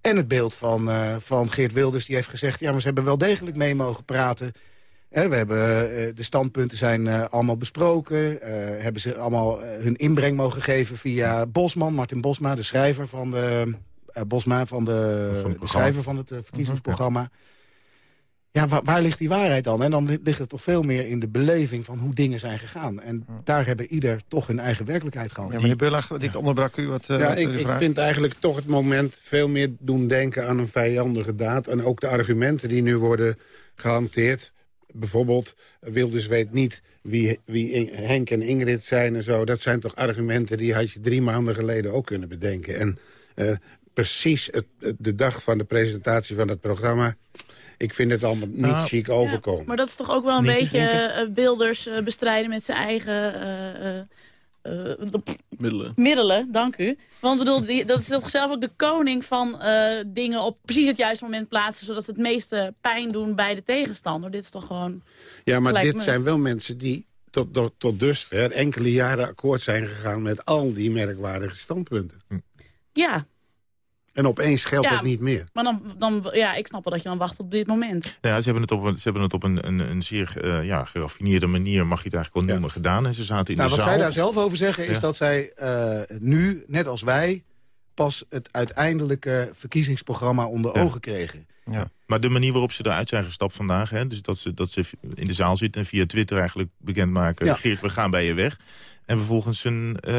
Speaker 17: En het beeld van, uh, van Geert Wilders, die heeft gezegd... ja, maar ze hebben wel degelijk mee mogen praten. we hebben, uh, de standpunten zijn uh, allemaal besproken. hebben ze allemaal hun inbreng mogen geven via Bosman, Martin Bosma... de schrijver van de, Bosma van de, van de schrijver van het verkiezingsprogramma. Ja, waar, waar, ligt die waarheid dan? En dan ligt het toch veel meer in de beleving van hoe dingen zijn gegaan. En daar hebben ieder toch hun eigen werkelijkheid gehad.
Speaker 2: Ja, meneer Burlach, ik onderbrak u wat uh,
Speaker 11: Ja, ik, ik, vind eigenlijk toch het moment veel meer doen denken aan een vijandige daad. En ook de argumenten die nu worden gehanteerd. Bijvoorbeeld, Wilders weet niet wie, wie Henk en Ingrid zijn en zo. Dat zijn toch argumenten die had je drie maanden geleden ook kunnen bedenken. En uh, precies het, de dag van de presentatie van het programma ik vind het allemaal niet nou, chic overkomen.
Speaker 10: maar dat is toch ook wel een beetje uh, Wilders uh, bestrijden met zijn eigen... Uh,
Speaker 12: middelen.
Speaker 10: Middelen, dank u. Want bedoel, die, dat is toch zelf ook de koning van dingen op precies het juiste moment plaatsen... zodat ze het meeste pijn doen bij de tegenstander. Dit is toch gewoon...
Speaker 11: Ja, maar dit zijn wel mensen die tot, tot, tot dusver enkele jaren akkoord zijn gegaan... met al die merkwaardige standpunten.
Speaker 10: Ja,
Speaker 11: en opeens geldt het niet meer.
Speaker 10: Maar dan, dan, ja, ik snap wel dat je dan wacht op dit moment.
Speaker 3: Ja, ze hebben het op, een, ze hebben het op een, een, een zeer uh, ja, geraffineerde manier, mag je het eigenlijk wel noemen, gedaan. En ze zaten in
Speaker 17: nou,
Speaker 3: de
Speaker 17: wat
Speaker 3: zaal.
Speaker 17: zij daar zelf over zeggen is dat zij uh, nu, net als wij pas het uiteindelijke verkiezingsprogramma onder ogen kregen.
Speaker 3: Ja. Maar de manier waarop ze eruit zijn gestapt vandaag... Hè, dus dat ze, dat ze in de zaal zitten en via Twitter eigenlijk bekendmaken... Ja. Geert, we gaan bij je weg. En vervolgens zijn, uh,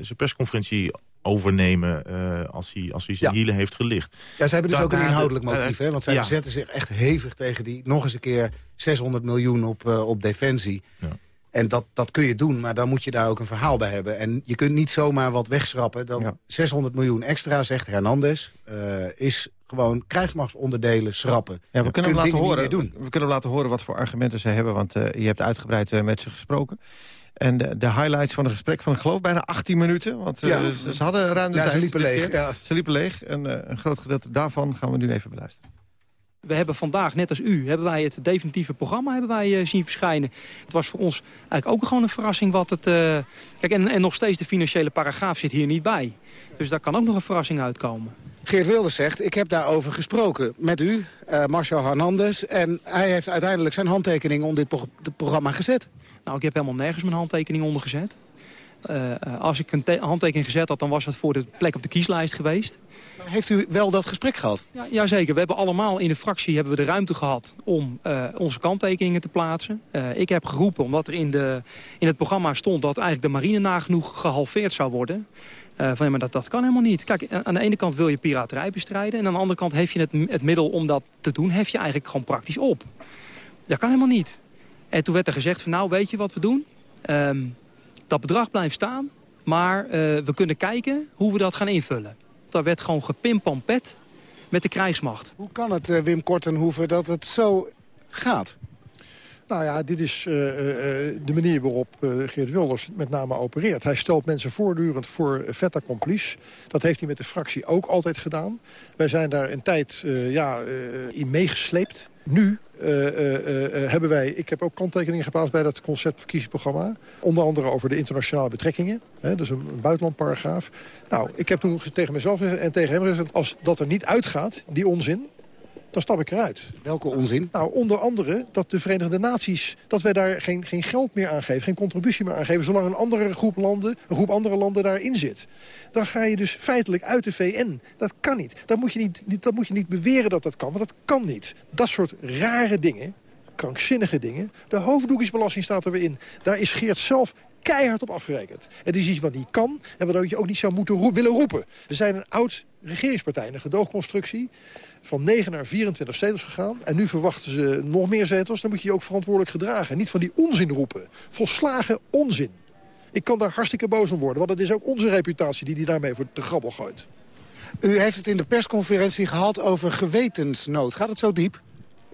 Speaker 3: zijn persconferentie overnemen uh, als hij, als hij zijn ja. hielen heeft gelicht.
Speaker 17: Ja, ze hebben dus ook een inhoudelijk motief, hè? want zij ja. verzetten zich echt hevig tegen die nog eens een keer 600 miljoen op, uh, op defensie. Ja. En dat, dat kun je doen, maar dan moet je daar ook een verhaal bij hebben. En je kunt niet zomaar wat wegschrappen. Dan 600 miljoen extra, zegt Hernandez, uh, is gewoon krijgsmachtsonderdelen schrappen.
Speaker 2: Ja, we kunnen, laten horen, doen. we kunnen laten horen wat voor argumenten ze hebben, want uh, je hebt uitgebreid uh, met ze gesproken. En de, de, highlights van het gesprek van, ik geloof, bijna 18 minuten. Want ja. ze, ze, hadden ruim de
Speaker 17: ja,
Speaker 2: tijd.
Speaker 17: Ze liepen leeg. Ja.
Speaker 2: Ze liepen leeg. En een groot gedeelte daarvan gaan we nu even beluisteren.
Speaker 18: We hebben vandaag, net als u, hebben wij het definitieve programma hebben wij, uh, zien verschijnen. Het was voor ons eigenlijk ook gewoon een verrassing wat het... Uh, kijk, en, en nog steeds de financiële paragraaf zit hier niet bij. Dus daar kan ook nog een verrassing uitkomen.
Speaker 17: Geert Wilders zegt, ik heb daarover gesproken met u, uh, Marcel Hernandez... en hij heeft uiteindelijk zijn handtekening onder dit pro programma gezet.
Speaker 18: Nou, ik heb helemaal nergens mijn handtekening onder gezet. Uh, als ik een handtekening gezet had, dan was dat voor de plek op de kieslijst geweest.
Speaker 17: Heeft u wel dat gesprek gehad?
Speaker 18: Ja, jazeker. We hebben allemaal in de fractie hebben we de ruimte gehad om uh, onze kanttekeningen te plaatsen. Uh, ik heb geroepen, omdat er in, de, in het programma stond dat eigenlijk de marine nagenoeg gehalveerd zou worden. Uh, van, ja, maar dat, dat kan helemaal niet. Kijk, aan de ene kant wil je piraterij bestrijden... en aan de andere kant heb je het, het middel om dat te doen... hef je eigenlijk gewoon praktisch op. Dat kan helemaal niet. En toen werd er gezegd van nou, weet je wat we doen? Um, dat bedrag blijft staan, maar uh, we kunnen kijken hoe we dat gaan invullen. Daar werd gewoon gepimpampet met de krijgsmacht.
Speaker 17: Hoe kan het, uh, Wim Kortenhoeven, dat het zo gaat?
Speaker 19: Nou ja, dit is uh, uh, de manier waarop Geert Wilders met name opereert. Hij stelt mensen voortdurend voor fait accomplis. Dat heeft hij met de fractie ook altijd gedaan. Wij zijn daar een tijd ja, in meegesleept. Nu hebben wij, ik heb ook kanttekeningen geplaatst bij dat conceptverkiezingsprogramma. Onder andere over de internationale betrekkingen. Hè, dus een, een buitenlandparagraaf. Nou, ik heb toen tegen mezelf en tegen hem gezegd... als dat er niet uitgaat, die onzin dan stap ik eruit.
Speaker 17: Welke onzin?
Speaker 19: Nou, onder andere dat de Verenigde Naties... dat wij daar geen, geen geld meer aan geven, geen contributie meer aan geven... zolang een andere groep landen, een groep andere landen daarin zit. Dan ga je dus feitelijk uit de VN. Dat kan niet. Dat moet je niet, dat moet je niet beweren dat dat kan, want dat kan niet. Dat soort rare dingen, krankzinnige dingen... de hoofddoekjesbelasting staat er weer in. Daar is Geert zelf keihard op afgerekend. Het is iets wat niet kan en wat je ook niet zou moeten willen roepen. We zijn een oud regeringspartij, een gedoogconstructie van 9 naar 24 zetels gegaan. En nu verwachten ze nog meer zetels. Dan moet je je ook verantwoordelijk gedragen. En niet van die onzin roepen. Volslagen onzin. Ik kan daar hartstikke boos om worden. Want het is ook onze reputatie die die daarmee voor de grabbel gooit.
Speaker 17: U heeft het in de persconferentie gehad over gewetensnood. Gaat het zo diep?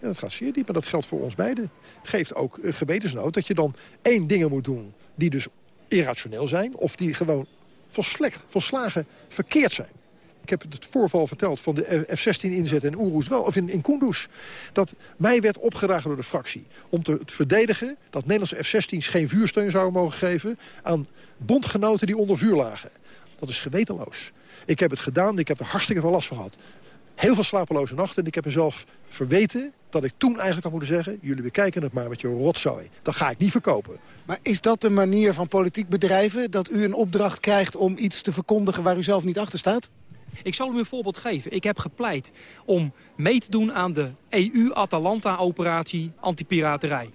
Speaker 19: Ja, dat gaat zeer diep, maar dat geldt voor ons beiden. Het geeft ook gewetensnood dat je dan één dingen moet doen... die dus irrationeel zijn... of die gewoon volslekt, volslagen verkeerd zijn. Ik heb het voorval verteld van de F-16 inzet in Oeroes, of in, in. Dat mij werd opgedragen door de fractie om te verdedigen... dat Nederlandse F-16's geen vuursteun zouden mogen geven... aan bondgenoten die onder vuur lagen. Dat is gewetenloos. Ik heb het gedaan, ik heb er hartstikke veel last van gehad. Heel veel slapeloze nachten en ik heb mezelf verweten dat ik toen eigenlijk had moeten zeggen... jullie bekijken het maar met je rotzooi. Dat ga ik niet verkopen.
Speaker 17: Maar is dat de manier van politiek bedrijven? Dat u een opdracht krijgt om iets te verkondigen waar u zelf niet achter staat?
Speaker 18: Ik zal u een voorbeeld geven. Ik heb gepleit om mee te doen aan de EU-Atalanta-operatie antipiraterij.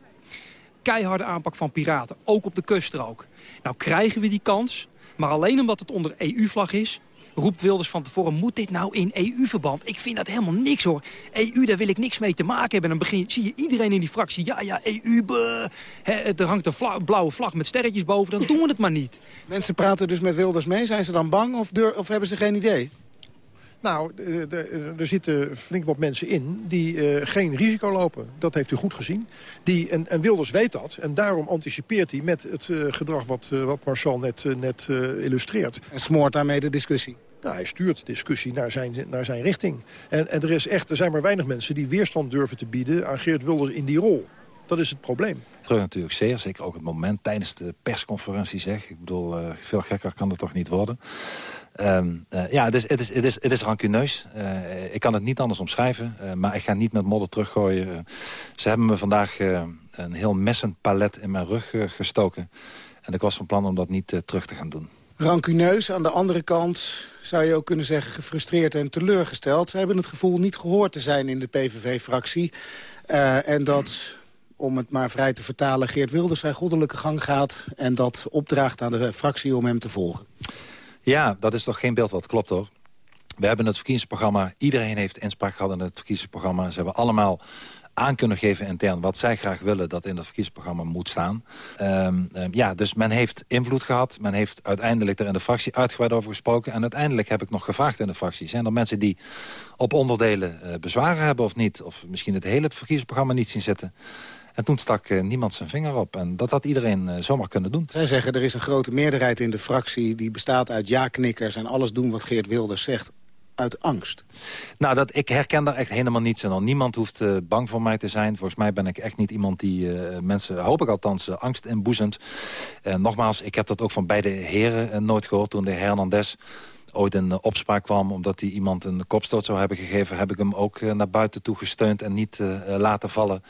Speaker 18: Keiharde aanpak van piraten, ook op de kuststrook. Nou krijgen we die kans, maar alleen omdat het onder EU-vlag is roept Wilders van tevoren, moet dit nou in EU-verband? Ik vind dat helemaal niks hoor. EU, daar wil ik niks mee te maken hebben. En dan begin, zie je iedereen in die fractie, ja, ja, EU, He, er hangt een blauwe vlag met sterretjes boven, dan doen we het maar niet.
Speaker 17: Mensen praten dus met Wilders mee, zijn ze dan bang of, of hebben ze geen idee?
Speaker 19: Nou, er zitten flink wat mensen in die uh, geen risico lopen. Dat heeft u goed gezien. Die, en, en Wilders weet dat. En daarom anticipeert hij met het uh, gedrag wat, uh, wat Marcel net, net illustreert.
Speaker 17: En smoort daarmee de discussie?
Speaker 19: Nou, hij stuurt de discussie naar zijn, naar zijn richting. En, en er, is echt, er zijn maar weinig mensen die weerstand durven te bieden... aan Geert Wilders in die rol. Dat is het probleem.
Speaker 20: Terug natuurlijk zeer, zeker ook het moment tijdens de persconferentie zeg. Ik bedoel, veel gekker kan het toch niet worden. Um, uh, ja, het is, het is, het is, het is rancuneus. Uh, ik kan het niet anders omschrijven, uh, maar ik ga niet met modder teruggooien. ze hebben me vandaag een heel messend palet in mijn rug gestoken. En ik was van plan om dat niet terug te gaan doen.
Speaker 17: rancuneus. Aan de andere kant zou je ook kunnen zeggen gefrustreerd en teleurgesteld. Ze hebben het gevoel niet gehoord te zijn in de PVV-fractie. En dat, om het maar vrij te vertalen, Geert Wilders zijn goddelijke gang gaat... en dat opdraagt aan de fractie om hem te volgen.
Speaker 20: Ja, dat is toch geen beeld wat klopt, hoor. We hebben het verkiezingsprogramma, iedereen heeft inspraak gehad in het verkiezingsprogramma. Ze hebben allemaal aan kunnen geven intern wat zij graag willen dat in het verkiezingsprogramma moet staan. Um, ja, dus men heeft invloed gehad. Men heeft uiteindelijk er in de fractie uitgebreid over gesproken. En uiteindelijk heb ik nog gevraagd in de fractie. Zijn er mensen die op onderdelen uh, bezwaren hebben of niet? Of misschien het hele verkiezingsprogramma niet zien zitten? En toen stak uh, niemand zijn vinger op. En dat had iedereen uh, zomaar kunnen doen.
Speaker 17: Zij zeggen er is een grote meerderheid in de fractie... die bestaat uit ja-knikkers en alles doen wat Geert Wilders zegt uit angst?
Speaker 20: Nou, dat, ik herken daar echt helemaal niets aan. Niemand hoeft uh, bang voor mij te zijn. Volgens mij ben ik echt niet iemand die uh, mensen, hoop ik althans, uh, angst inboezemt. nogmaals, ik heb dat ook van beide heren nooit gehoord. Toen de Hernandez ooit in opspraak kwam omdat hij iemand een kopstoot zou hebben gegeven... heb ik hem ook naar buiten toe gesteund en niet laten vallen.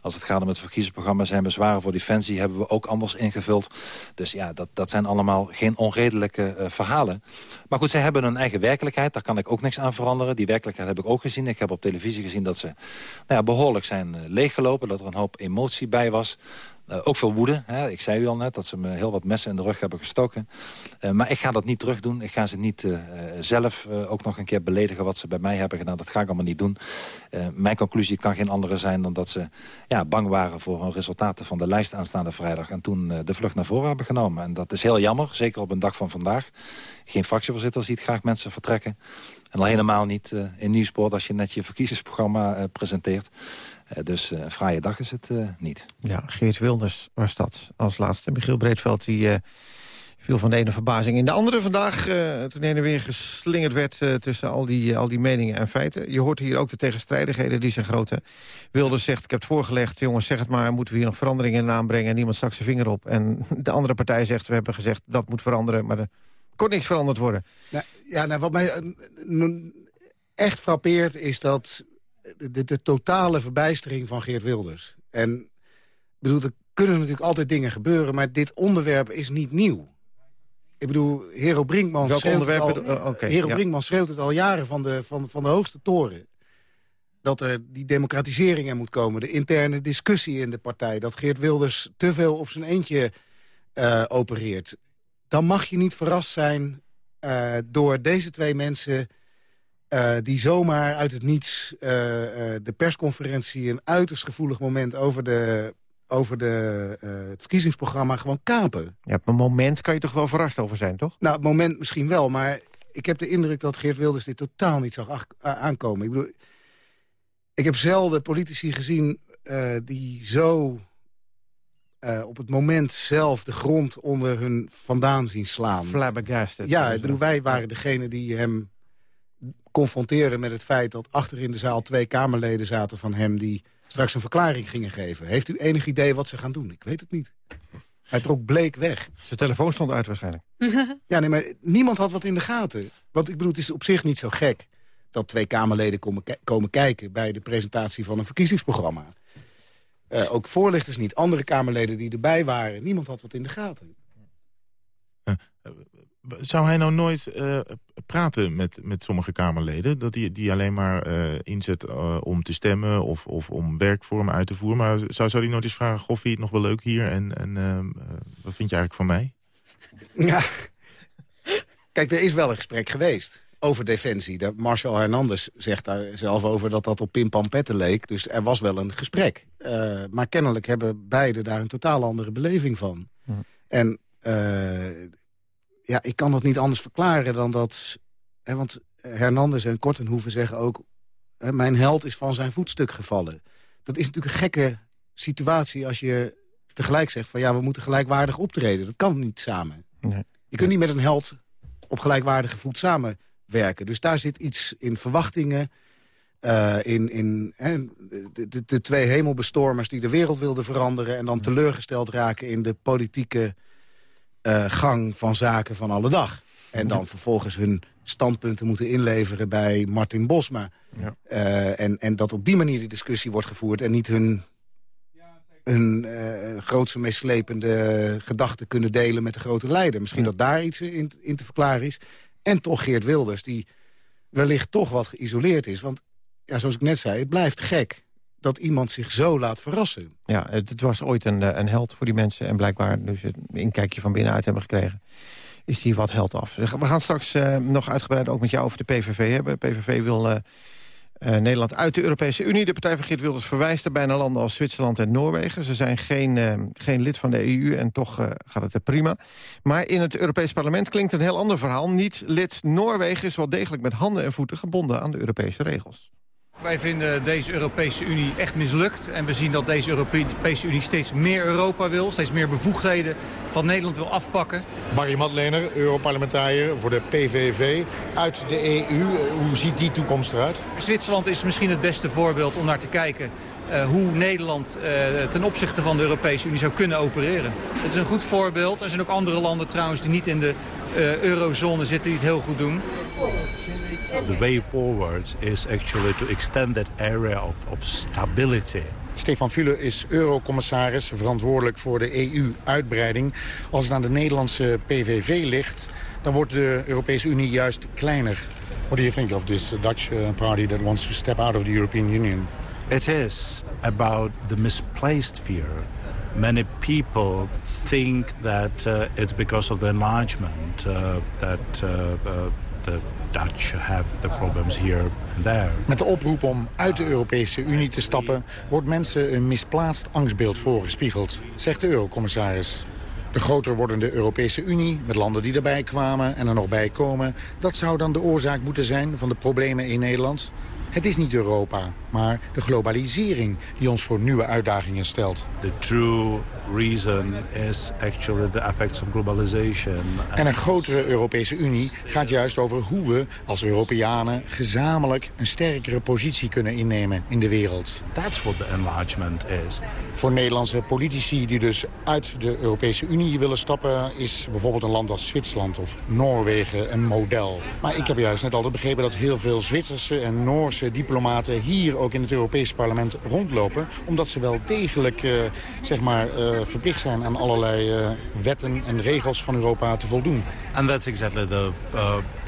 Speaker 20: Als het gaat om het verkiezingsprogramma zijn bezwaren voor defensie... hebben we ook anders ingevuld. Dus ja, dat, dat zijn allemaal geen onredelijke verhalen. Maar goed, zij hebben een eigen werkelijkheid. Daar kan ik ook niks aan veranderen. Die werkelijkheid heb ik ook gezien. Ik heb op televisie gezien dat ze nou ja, behoorlijk zijn leeggelopen. Dat er een hoop emotie bij was. Uh, ook veel woede. Hè. Ik zei u al net dat ze me heel wat messen in de rug hebben gestoken. Uh, maar ik ga dat niet terug doen. Ik ga ze niet uh, zelf ook nog een keer beledigen wat ze bij mij hebben gedaan. Dat ga ik allemaal niet doen. mijn conclusie kan geen andere zijn dan dat ze ja, bang waren voor hun resultaten van de lijst aanstaande vrijdag. En toen de vlucht naar voren hebben genomen. En dat is heel jammer, zeker op een dag van vandaag. Geen fractievoorzitter ziet graag mensen vertrekken. En al helemaal niet in Nieuwsport als je net je verkiezingsprogramma presenteert. Uh, dus uh, een fraaie dag is het uh, niet.
Speaker 2: Ja, Geert Wilders was dat als laatste. Michiel Breedveld die, viel van de ene verbazing in de andere vandaag... toen heen en weer geslingerd werd tussen al die, al die meningen en feiten. Je hoort hier ook de tegenstrijdigheden die zijn grote. Wilders zegt, ik heb het voorgelegd, jongens, zeg het maar... moeten we hier nog veranderingen in aanbrengen en niemand stak zijn vinger op. En de andere partij zegt, we hebben gezegd, dat moet veranderen... maar er kon niks veranderd worden.
Speaker 17: Nou, ja, nou, wat mij echt frappeert is dat de, de, totale verbijstering van Geert Wilders. En bedoel, er kunnen natuurlijk altijd dingen gebeuren... maar dit onderwerp is niet nieuw. Ik bedoel, Hero Brinkman, schreeuwt het, al, uh, okay, Hero ja. Brinkman schreeuwt het al jaren van de, van, van de hoogste toren. Dat er die democratisering er moet komen. De interne discussie in de partij. Dat Geert Wilders te veel op zijn eentje uh, opereert. Dan mag je niet verrast zijn uh, door deze twee mensen uh, die zomaar uit het niets uh, uh, de persconferentie... een uiterst gevoelig moment over, de, over de, het verkiezingsprogramma gewoon kapen.
Speaker 2: Ja, op een moment kan je toch wel verrast over zijn, toch?
Speaker 17: Nou, het moment misschien wel, maar ik heb de indruk dat Geert Wilders dit totaal niet zag aankomen. Ik bedoel, ik heb zelden politici gezien die zo op het moment zelf de grond onder hun vandaan zien slaan.
Speaker 2: Flabbergasted.
Speaker 17: Ja, ik bedoel, wij waren degene die hem confronteren met het feit dat achter in de zaal twee Kamerleden zaten van hem... die straks een verklaring gingen geven. Heeft u enig idee wat ze gaan doen? Ik weet het niet. Hij trok bleek weg.
Speaker 2: Zijn telefoon stond uit waarschijnlijk.
Speaker 17: ja, nee, maar niemand had wat in de gaten. Want ik bedoel, het is op zich niet zo gek... dat twee Kamerleden komen, komen kijken bij de presentatie van een verkiezingsprogramma. Uh, ook voorlichters niet, andere Kamerleden die erbij waren. Niemand had wat in de gaten.
Speaker 3: Uh, zou hij nou nooit uh, praten met, met sommige Kamerleden? Dat die, die alleen maar uh, inzet uh, om te stemmen of, of om werkvormen uit te voeren. Maar zou, zou hij nooit eens vragen, goh, vind je het nog wel leuk hier? En, en ehm, wat vind je eigenlijk van mij?
Speaker 17: Ja, kijk, er is wel een gesprek geweest over defensie. De Marshall Hernandez zegt daar zelf over dat dat op pim pam leek. Dus er was wel een gesprek. maar kennelijk hebben beide daar een totaal andere beleving van. Hm. En ja, ik kan dat niet anders verklaren dan dat... Hè, want Hernandez en Kortenhoeven zeggen ook... Hè, mijn held is van zijn voetstuk gevallen. Dat is natuurlijk een gekke situatie als je tegelijk zegt... van ja, we moeten gelijkwaardig optreden. Dat kan niet samen. Nee. Je kunt niet met een held op gelijkwaardige voet samenwerken. Dus daar zit iets in verwachtingen... Uh, in, in hè, de, de, de, twee hemelbestormers die de wereld wilden veranderen... en dan teleurgesteld raken in de politieke uh, gang van zaken van alle dag. En dan vervolgens hun standpunten moeten inleveren bij Martin Bosma. Ja. Uh, en, en dat op die manier de discussie wordt gevoerd... en niet hun hun uh, grootste meeslepende gedachten kunnen delen met de grote leider. Misschien dat daar iets in, in te verklaren is. En toch Geert Wilders, die wellicht toch wat geïsoleerd is. Want ja, zoals ik net zei, het blijft gek dat iemand zich zo laat verrassen.
Speaker 2: Ja, het, was ooit een, eh, een held voor die mensen... en blijkbaar dus een inkijkje van binnenuit hebben gekregen is die wat held af. We gaan straks uh, nog uitgebreid ook met jou over de PVV hebben. PVV wil uh, Nederland uit de Europese Unie. De Partij van Geert Wilders verwijst er bijna landen als Zwitserland en Noorwegen. Ze zijn geen, geen lid van de EU en toch gaat het er prima. Maar in het Europees Parlement klinkt een heel ander verhaal. Niet lid Noorwegen is wel degelijk met handen en voeten gebonden aan de Europese regels.
Speaker 21: Wij vinden deze Europese Unie echt mislukt. En we zien dat deze Europese Unie steeds meer Europa wil. Steeds meer bevoegdheden van Nederland wil afpakken.
Speaker 22: Barry Madlener, Europarlementariër voor de PVV uit de EU. Hoe ziet die toekomst eruit?
Speaker 21: Zwitserland is misschien het beste voorbeeld om naar te kijken... Uh, hoe Nederland uh, ten opzichte van de Europese Unie zou kunnen opereren. Het is een goed voorbeeld. Er zijn ook andere landen trouwens die niet in de uh, eurozone zitten... die het heel goed doen.
Speaker 23: The way forward is actually to extend that area of, of stability.
Speaker 22: Stefan Fule is eurocommissaris, verantwoordelijk voor de EU-uitbreiding. Als het aan de Nederlandse PVV ligt, dan wordt de Europese Unie juist kleiner. What do you think of this Dutch uh, party that wants to step out of the European Union?
Speaker 23: It is about the misplaced fear. Many people think that uh, it's because of the enlargement uh, that uh the Dutch have the problems here and there.
Speaker 22: Met de oproep om uit de Europese Unie te stappen... wordt mensen een misplaatst angstbeeld voorgespiegeld, zegt de eurocommissaris. De groter wordende Europese Unie, met landen die erbij kwamen en er nog bij komen... dat zou dan de oorzaak moeten zijn van de problemen in Nederland... Het is niet Europa, maar de globalisering die ons voor nieuwe uitdagingen stelt.
Speaker 23: The true reason is actually the effects of globalization.
Speaker 22: En een grotere Europese Unie gaat juist over hoe we als Europeanen gezamenlijk een sterkere positie kunnen innemen in de wereld.
Speaker 23: That's what the enlargement is.
Speaker 22: Voor Nederlandse politici die dus uit de Europese Unie willen stappen... is bijvoorbeeld een land als Zwitserland of Noorwegen een model. Maar ik heb juist net altijd begrepen dat heel veel Zwitserse en Noorse diplomaten... hier ook in het Europese parlement rondlopen. Omdat ze wel degelijk uh, zeg maar, uh, verplicht zijn aan allerlei uh, wetten en regels van Europa te voldoen.
Speaker 23: And that's exactly the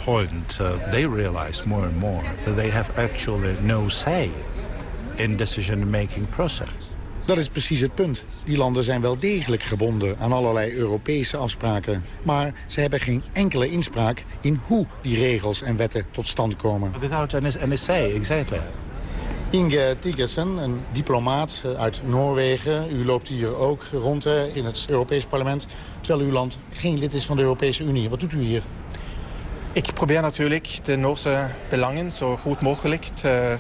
Speaker 23: point. they realize more and more that they have actually no say in decision-making process.
Speaker 22: Dat is precies het punt. Die landen zijn wel degelijk gebonden aan allerlei Europese afspraken. Maar ze hebben geen enkele inspraak in hoe die regels en wetten tot stand komen.
Speaker 23: Without any say, exactly.
Speaker 22: Inge Tigersen, een diplomaat uit Noorwegen. U loopt hier ook rond in het Europees parlement... terwijl uw land geen lid is van de Europese Unie. Wat doet u hier?
Speaker 24: Ik probeer natuurlijk de Noorse belangen zo goed mogelijk te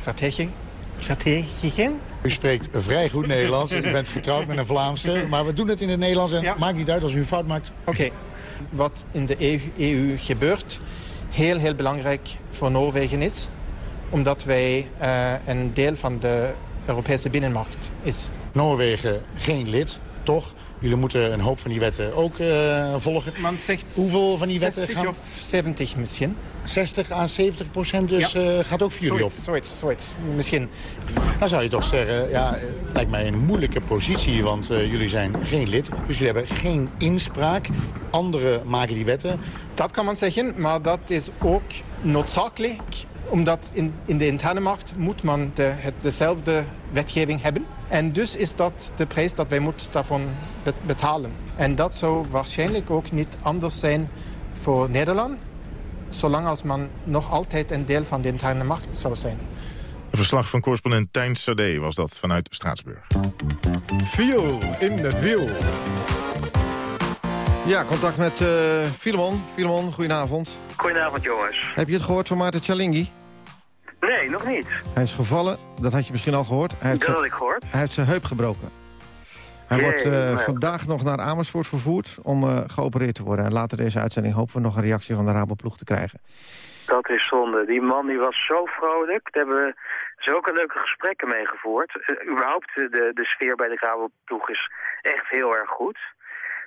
Speaker 22: U spreekt vrij goed Nederlands. U bent getrouwd met een Vlaamse. Maar we doen het in het Nederlands en maakt niet uit als u een fout maakt.
Speaker 24: Oké. Wat in de EU gebeurt, heel, heel belangrijk voor Noorwegen is omdat wij uh, een deel van de Europese binnenmarkt is.
Speaker 22: Noorwegen geen lid, toch? Jullie moeten een hoop van die wetten ook uh, volgen.
Speaker 24: Man zegt
Speaker 22: Hoeveel van die wetten
Speaker 24: 60
Speaker 22: gaan...
Speaker 24: of 70 misschien.
Speaker 22: 60 à 70 procent dus ja. uh, gaat ook voor jullie op?
Speaker 24: Zoiets, zoiets, misschien.
Speaker 22: Dan zou je toch zeggen, ja, lijkt mij een moeilijke positie... want uh, jullie zijn geen lid, dus jullie hebben geen inspraak. Anderen maken die wetten.
Speaker 24: Dat kan man zeggen, maar dat is ook noodzakelijk omdat in, in de interne markt moet man de, het, dezelfde wetgeving hebben. En dus is dat de prijs dat wij moeten daarvan betalen. En dat zou waarschijnlijk ook niet anders zijn voor Nederland... zolang als man nog altijd een deel van de interne markt zou zijn.
Speaker 3: Een verslag van correspondent Tijn Sade was dat vanuit Straatsburg.
Speaker 2: Viel in het wiel. Ja, contact met uh, Filemon. Filemon, goedenavond.
Speaker 25: Goedenavond, jongens.
Speaker 2: Heb je het gehoord van Maarten Chalingi?
Speaker 25: Nee, nog niet.
Speaker 2: Hij is gevallen, dat had je misschien al gehoord. Hij
Speaker 25: dat had ik gehoord.
Speaker 2: Hij heeft zijn heup gebroken. Hij wordt uh, vandaag nog naar Amersfoort vervoerd om uh, geopereerd te worden. En later deze uitzending hopen we nog een reactie van de Raboploeg te krijgen.
Speaker 25: Dat is zonde. Die man die was zo vrolijk. Daar hebben we zulke leuke gesprekken mee gevoerd. Uh, überhaupt de, de sfeer bij de Raboploeg is echt heel erg goed.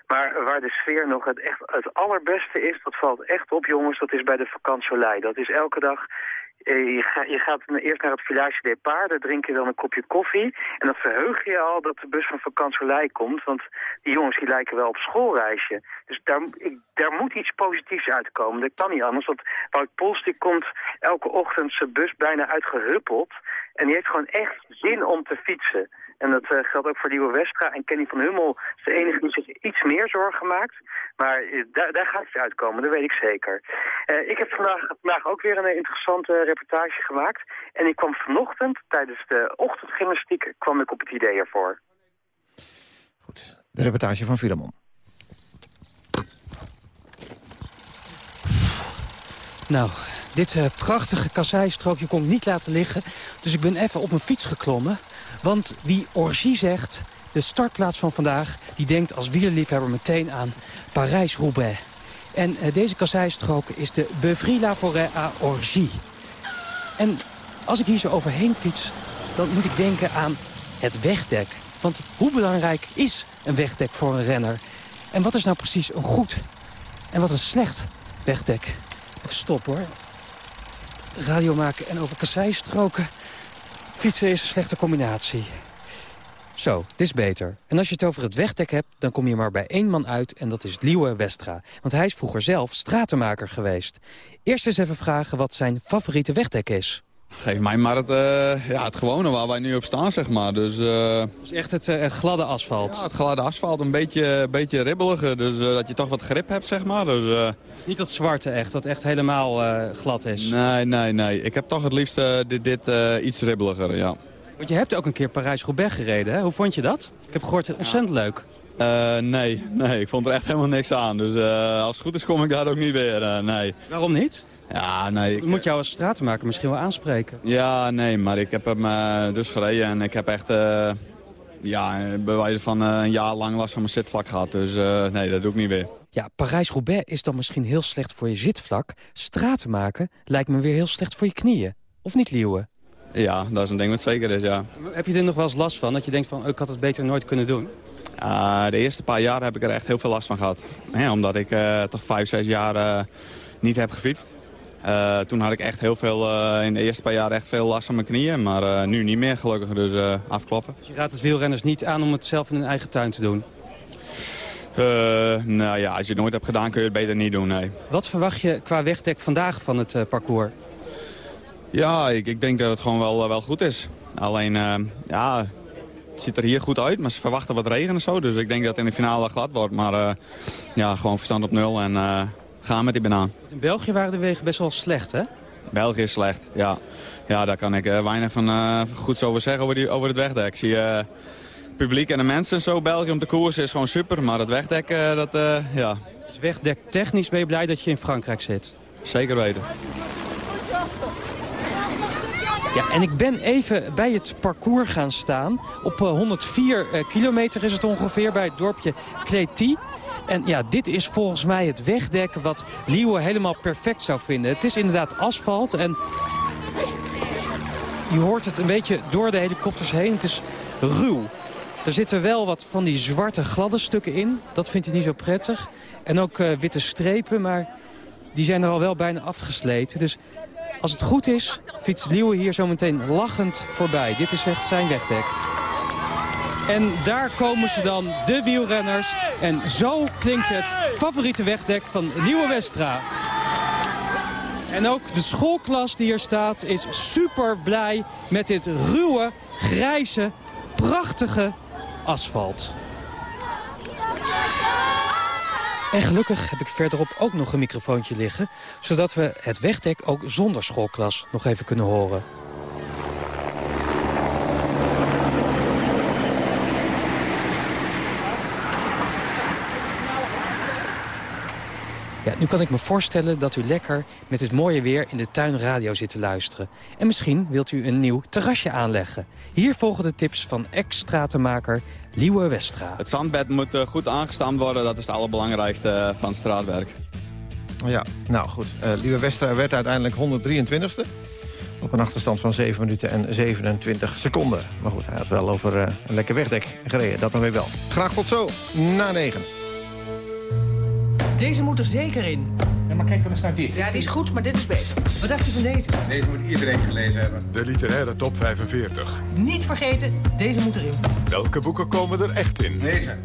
Speaker 25: Maar waar de sfeer nog het, echt, het allerbeste is, dat valt echt op jongens, dat is bij de vakantielei. Dat is elke dag Eh, je, ga, je, gaat eerst naar het Village Depart, daar drink je dan een kopje koffie. En dan verheug je al dat de bus van Vakansolei komt, want die jongens die lijken wel op schoolreisje. Dus daar, ik, daar moet iets positiefs uitkomen. Dat kan niet anders, want Wout komt elke ochtend zijn bus bijna uitgehuppeld. En die heeft gewoon echt zin om te fietsen. En dat uh, geldt ook voor Nieuwe Westra. En Kenny van Hummel is de enige die zich iets meer zorgen maakt. Maar uh, daar, daar gaat het uitkomen, dat weet ik zeker. Uh, ik heb vandaag, vandaag ook weer een interessante reportage gemaakt. En ik kwam vanochtend, tijdens de ochtendgymnastiek, kwam ik op het idee ervoor.
Speaker 2: Goed, de reportage van Filemon.
Speaker 26: Nou, dit uh, prachtige kasseistrookje kon ik niet laten liggen. Dus ik ben even op mijn fiets geklommen. Want wie Orgie zegt, de startplaats van vandaag... die denkt als wielerliefhebber meteen aan Parijs-Roubaix. En uh, deze kasseistrook is de Beuvry-la Forêt à Orgie. En als ik hier zo overheen fiets, dan moet ik denken aan het wegdek. Want hoe belangrijk is een wegdek voor een renner? En wat is nou precies een goed en wat een slecht wegdek? Stop hoor. Radio maken en over kasseistroken fietsen is een slechte combinatie. Zo, dit is beter. En als je het over het wegdek hebt, dan kom je maar bij één man uit... en dat is Liewe Westra. Want hij is vroeger zelf stratenmaker geweest. Eerst eens even vragen wat zijn favoriete wegdek is.
Speaker 27: Geef mij maar het, uh, ja, het gewone waar wij nu op staan, zeg maar. Dus, uh,
Speaker 26: dus echt het uh, gladde asfalt?
Speaker 27: Ja, het gladde asfalt. Een beetje, beetje ribbeliger, dus dat je toch wat grip hebt, zeg maar. Dus,
Speaker 26: het is niet dat zwarte echt, dat echt helemaal glad is?
Speaker 27: Nee, nee, nee. Ik heb toch het liefst dit, dit iets ribbeliger, ja.
Speaker 26: Want je hebt ook een keer Parijs-Roubaix gereden, hè? Hoe vond je dat? Ik heb gehoord, ontzettend leuk.
Speaker 27: nee, nee, ik vond er echt helemaal niks aan. Dus als het goed is kom ik daar ook niet weer, nee.
Speaker 26: Waarom niet?
Speaker 27: Ja, nee.
Speaker 26: Ik... Moet jou als stratenmaker misschien wel aanspreken?
Speaker 27: Ja, nee, maar ik heb hem uh, dus gereden en ik heb echt, uh, ja, bij wijze van uh, een jaar lang last van mijn zitvlak gehad. Dus nee, dat doe ik niet weer.
Speaker 26: Ja, Parijs-Roubaix is dan misschien heel slecht voor je zitvlak. Straten maken lijkt me weer heel slecht voor je knieën. Of niet, Liewe?
Speaker 27: Ja, dat is een ding wat zeker is, ja.
Speaker 26: Heb je er nog wel eens last van? Dat je denkt van, oh, ik had het beter nooit kunnen doen?
Speaker 27: de eerste paar jaar heb ik er echt heel veel last van gehad. Ja, omdat ik toch vijf, zes jaar niet heb gefietst. Uh, toen had ik echt heel veel, uh, in de eerste paar jaar echt veel last van mijn knieën. Maar uh, nu niet meer gelukkig, dus afkloppen.
Speaker 26: Dus je raadt het wielrenners niet aan om het zelf in hun eigen tuin te doen?
Speaker 27: nou ja, als je het nooit hebt gedaan kun je het beter niet doen, nee.
Speaker 26: Wat verwacht je qua wegdek vandaag van het parcours?
Speaker 27: Ja, ik, ik, denk dat het gewoon wel, wel goed is. Alleen, ja, het ziet er hier goed uit, maar ze verwachten wat regen en zo. Dus ik denk dat het in de finale glad wordt. Maar ja, gewoon verstand op nul en gaan met die banaan.
Speaker 26: In België waren de wegen best wel slecht, hè?
Speaker 27: België is slecht, ja. Ja, daar kan ik uh, weinig van uh, goeds over zeggen over, die, over het wegdek. Ik zie uh, publiek en de mensen en zo. België om de koers is gewoon super, maar het wegdek, dat, ja.
Speaker 26: Dus wegdek technisch ben je blij dat je in Frankrijk zit?
Speaker 27: Zeker weten.
Speaker 26: Ja, en ik ben even bij het parcours gaan staan. Op 104 kilometer is het ongeveer bij het dorpje Cléty. En ja, dit is volgens mij het wegdek wat Liewe helemaal perfect zou vinden. Het is inderdaad asfalt en je hoort het een beetje door de helikopters heen. Het is ruw. Er zitten wel wat van die zwarte gladde stukken in. Dat vindt hij niet zo prettig. En ook uh, witte strepen, maar die zijn er al wel bijna afgesleten. Dus als het goed is, fietst Liewe hier zo meteen lachend voorbij. Dit is echt zijn wegdek. En daar komen ze dan, de wielrenners. En zo klinkt het favoriete wegdek van Nieuwe Westra. En ook de schoolklas die hier staat is super blij met dit ruwe, grijze, prachtige asfalt. En gelukkig heb ik verderop ook nog een microfoontje liggen... zodat we het wegdek ook zonder schoolklas nog even kunnen horen. Ja, nu kan ik me voorstellen dat u lekker met het mooie weer in de tuin radio zit te luisteren. En misschien wilt u een nieuw terrasje aanleggen. Hier volgen de tips van ex-stratenmaker Liewe Westra.
Speaker 27: Het zandbed moet uh, goed aangestampt worden. Dat is het allerbelangrijkste uh, van straatwerk.
Speaker 2: Ja, nou goed. Uh, Liewe Westra werd uiteindelijk 123ste. Op een achterstand van 7 minuten en 27 seconden. Maar goed, hij had wel over een lekker wegdek gereden. Dat dan weer wel. Graag tot zo, na 9.
Speaker 28: Deze moet er zeker in. Ja, maar kijk dan eens naar dit.
Speaker 29: Ja, die is goed, maar dit is beter.
Speaker 30: Wat dacht je van deze?
Speaker 28: Deze moet iedereen gelezen hebben.
Speaker 1: De literaire top 45.
Speaker 30: Niet vergeten, deze moet erin.
Speaker 1: Welke boeken komen er echt in?
Speaker 28: Deze.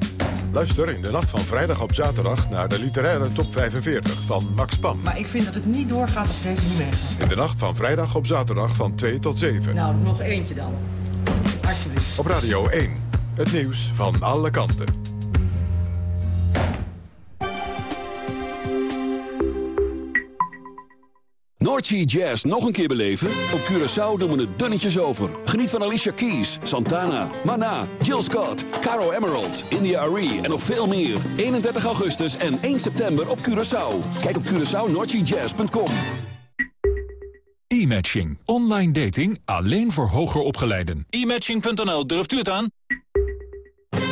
Speaker 1: Luister in de nacht van vrijdag op zaterdag naar de literaire top 45 van Max Pam.
Speaker 30: Maar ik vind dat het niet doorgaat als deze niet meegaat.
Speaker 1: In de nacht van vrijdag op zaterdag van 2 tot 7.
Speaker 30: Nou, nog eentje dan. Alsjeblieft.
Speaker 1: Op Radio 1. Het nieuws van alle kanten.
Speaker 31: Noordsea Jazz nog een keer beleven? Op Curaçao doen we het dunnetjes over. Geniet van Alicia Keys, Santana, Mana, Jill Scott, Caro Emerald, India Arie en nog veel meer. 31 augustus en 1 september op Curaçao. Kijk op CuraçaoNoordseaJazz.com.
Speaker 32: E-matching. Online dating alleen voor hoger opgeleiden. E-matching.nl, durft u het aan?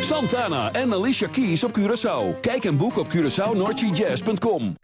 Speaker 31: Santana en Alicia Keys op Curaçao. Kijk en boek op CuraçaoNoordseaJazz.com.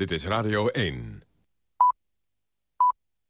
Speaker 1: Dit is Radio 1.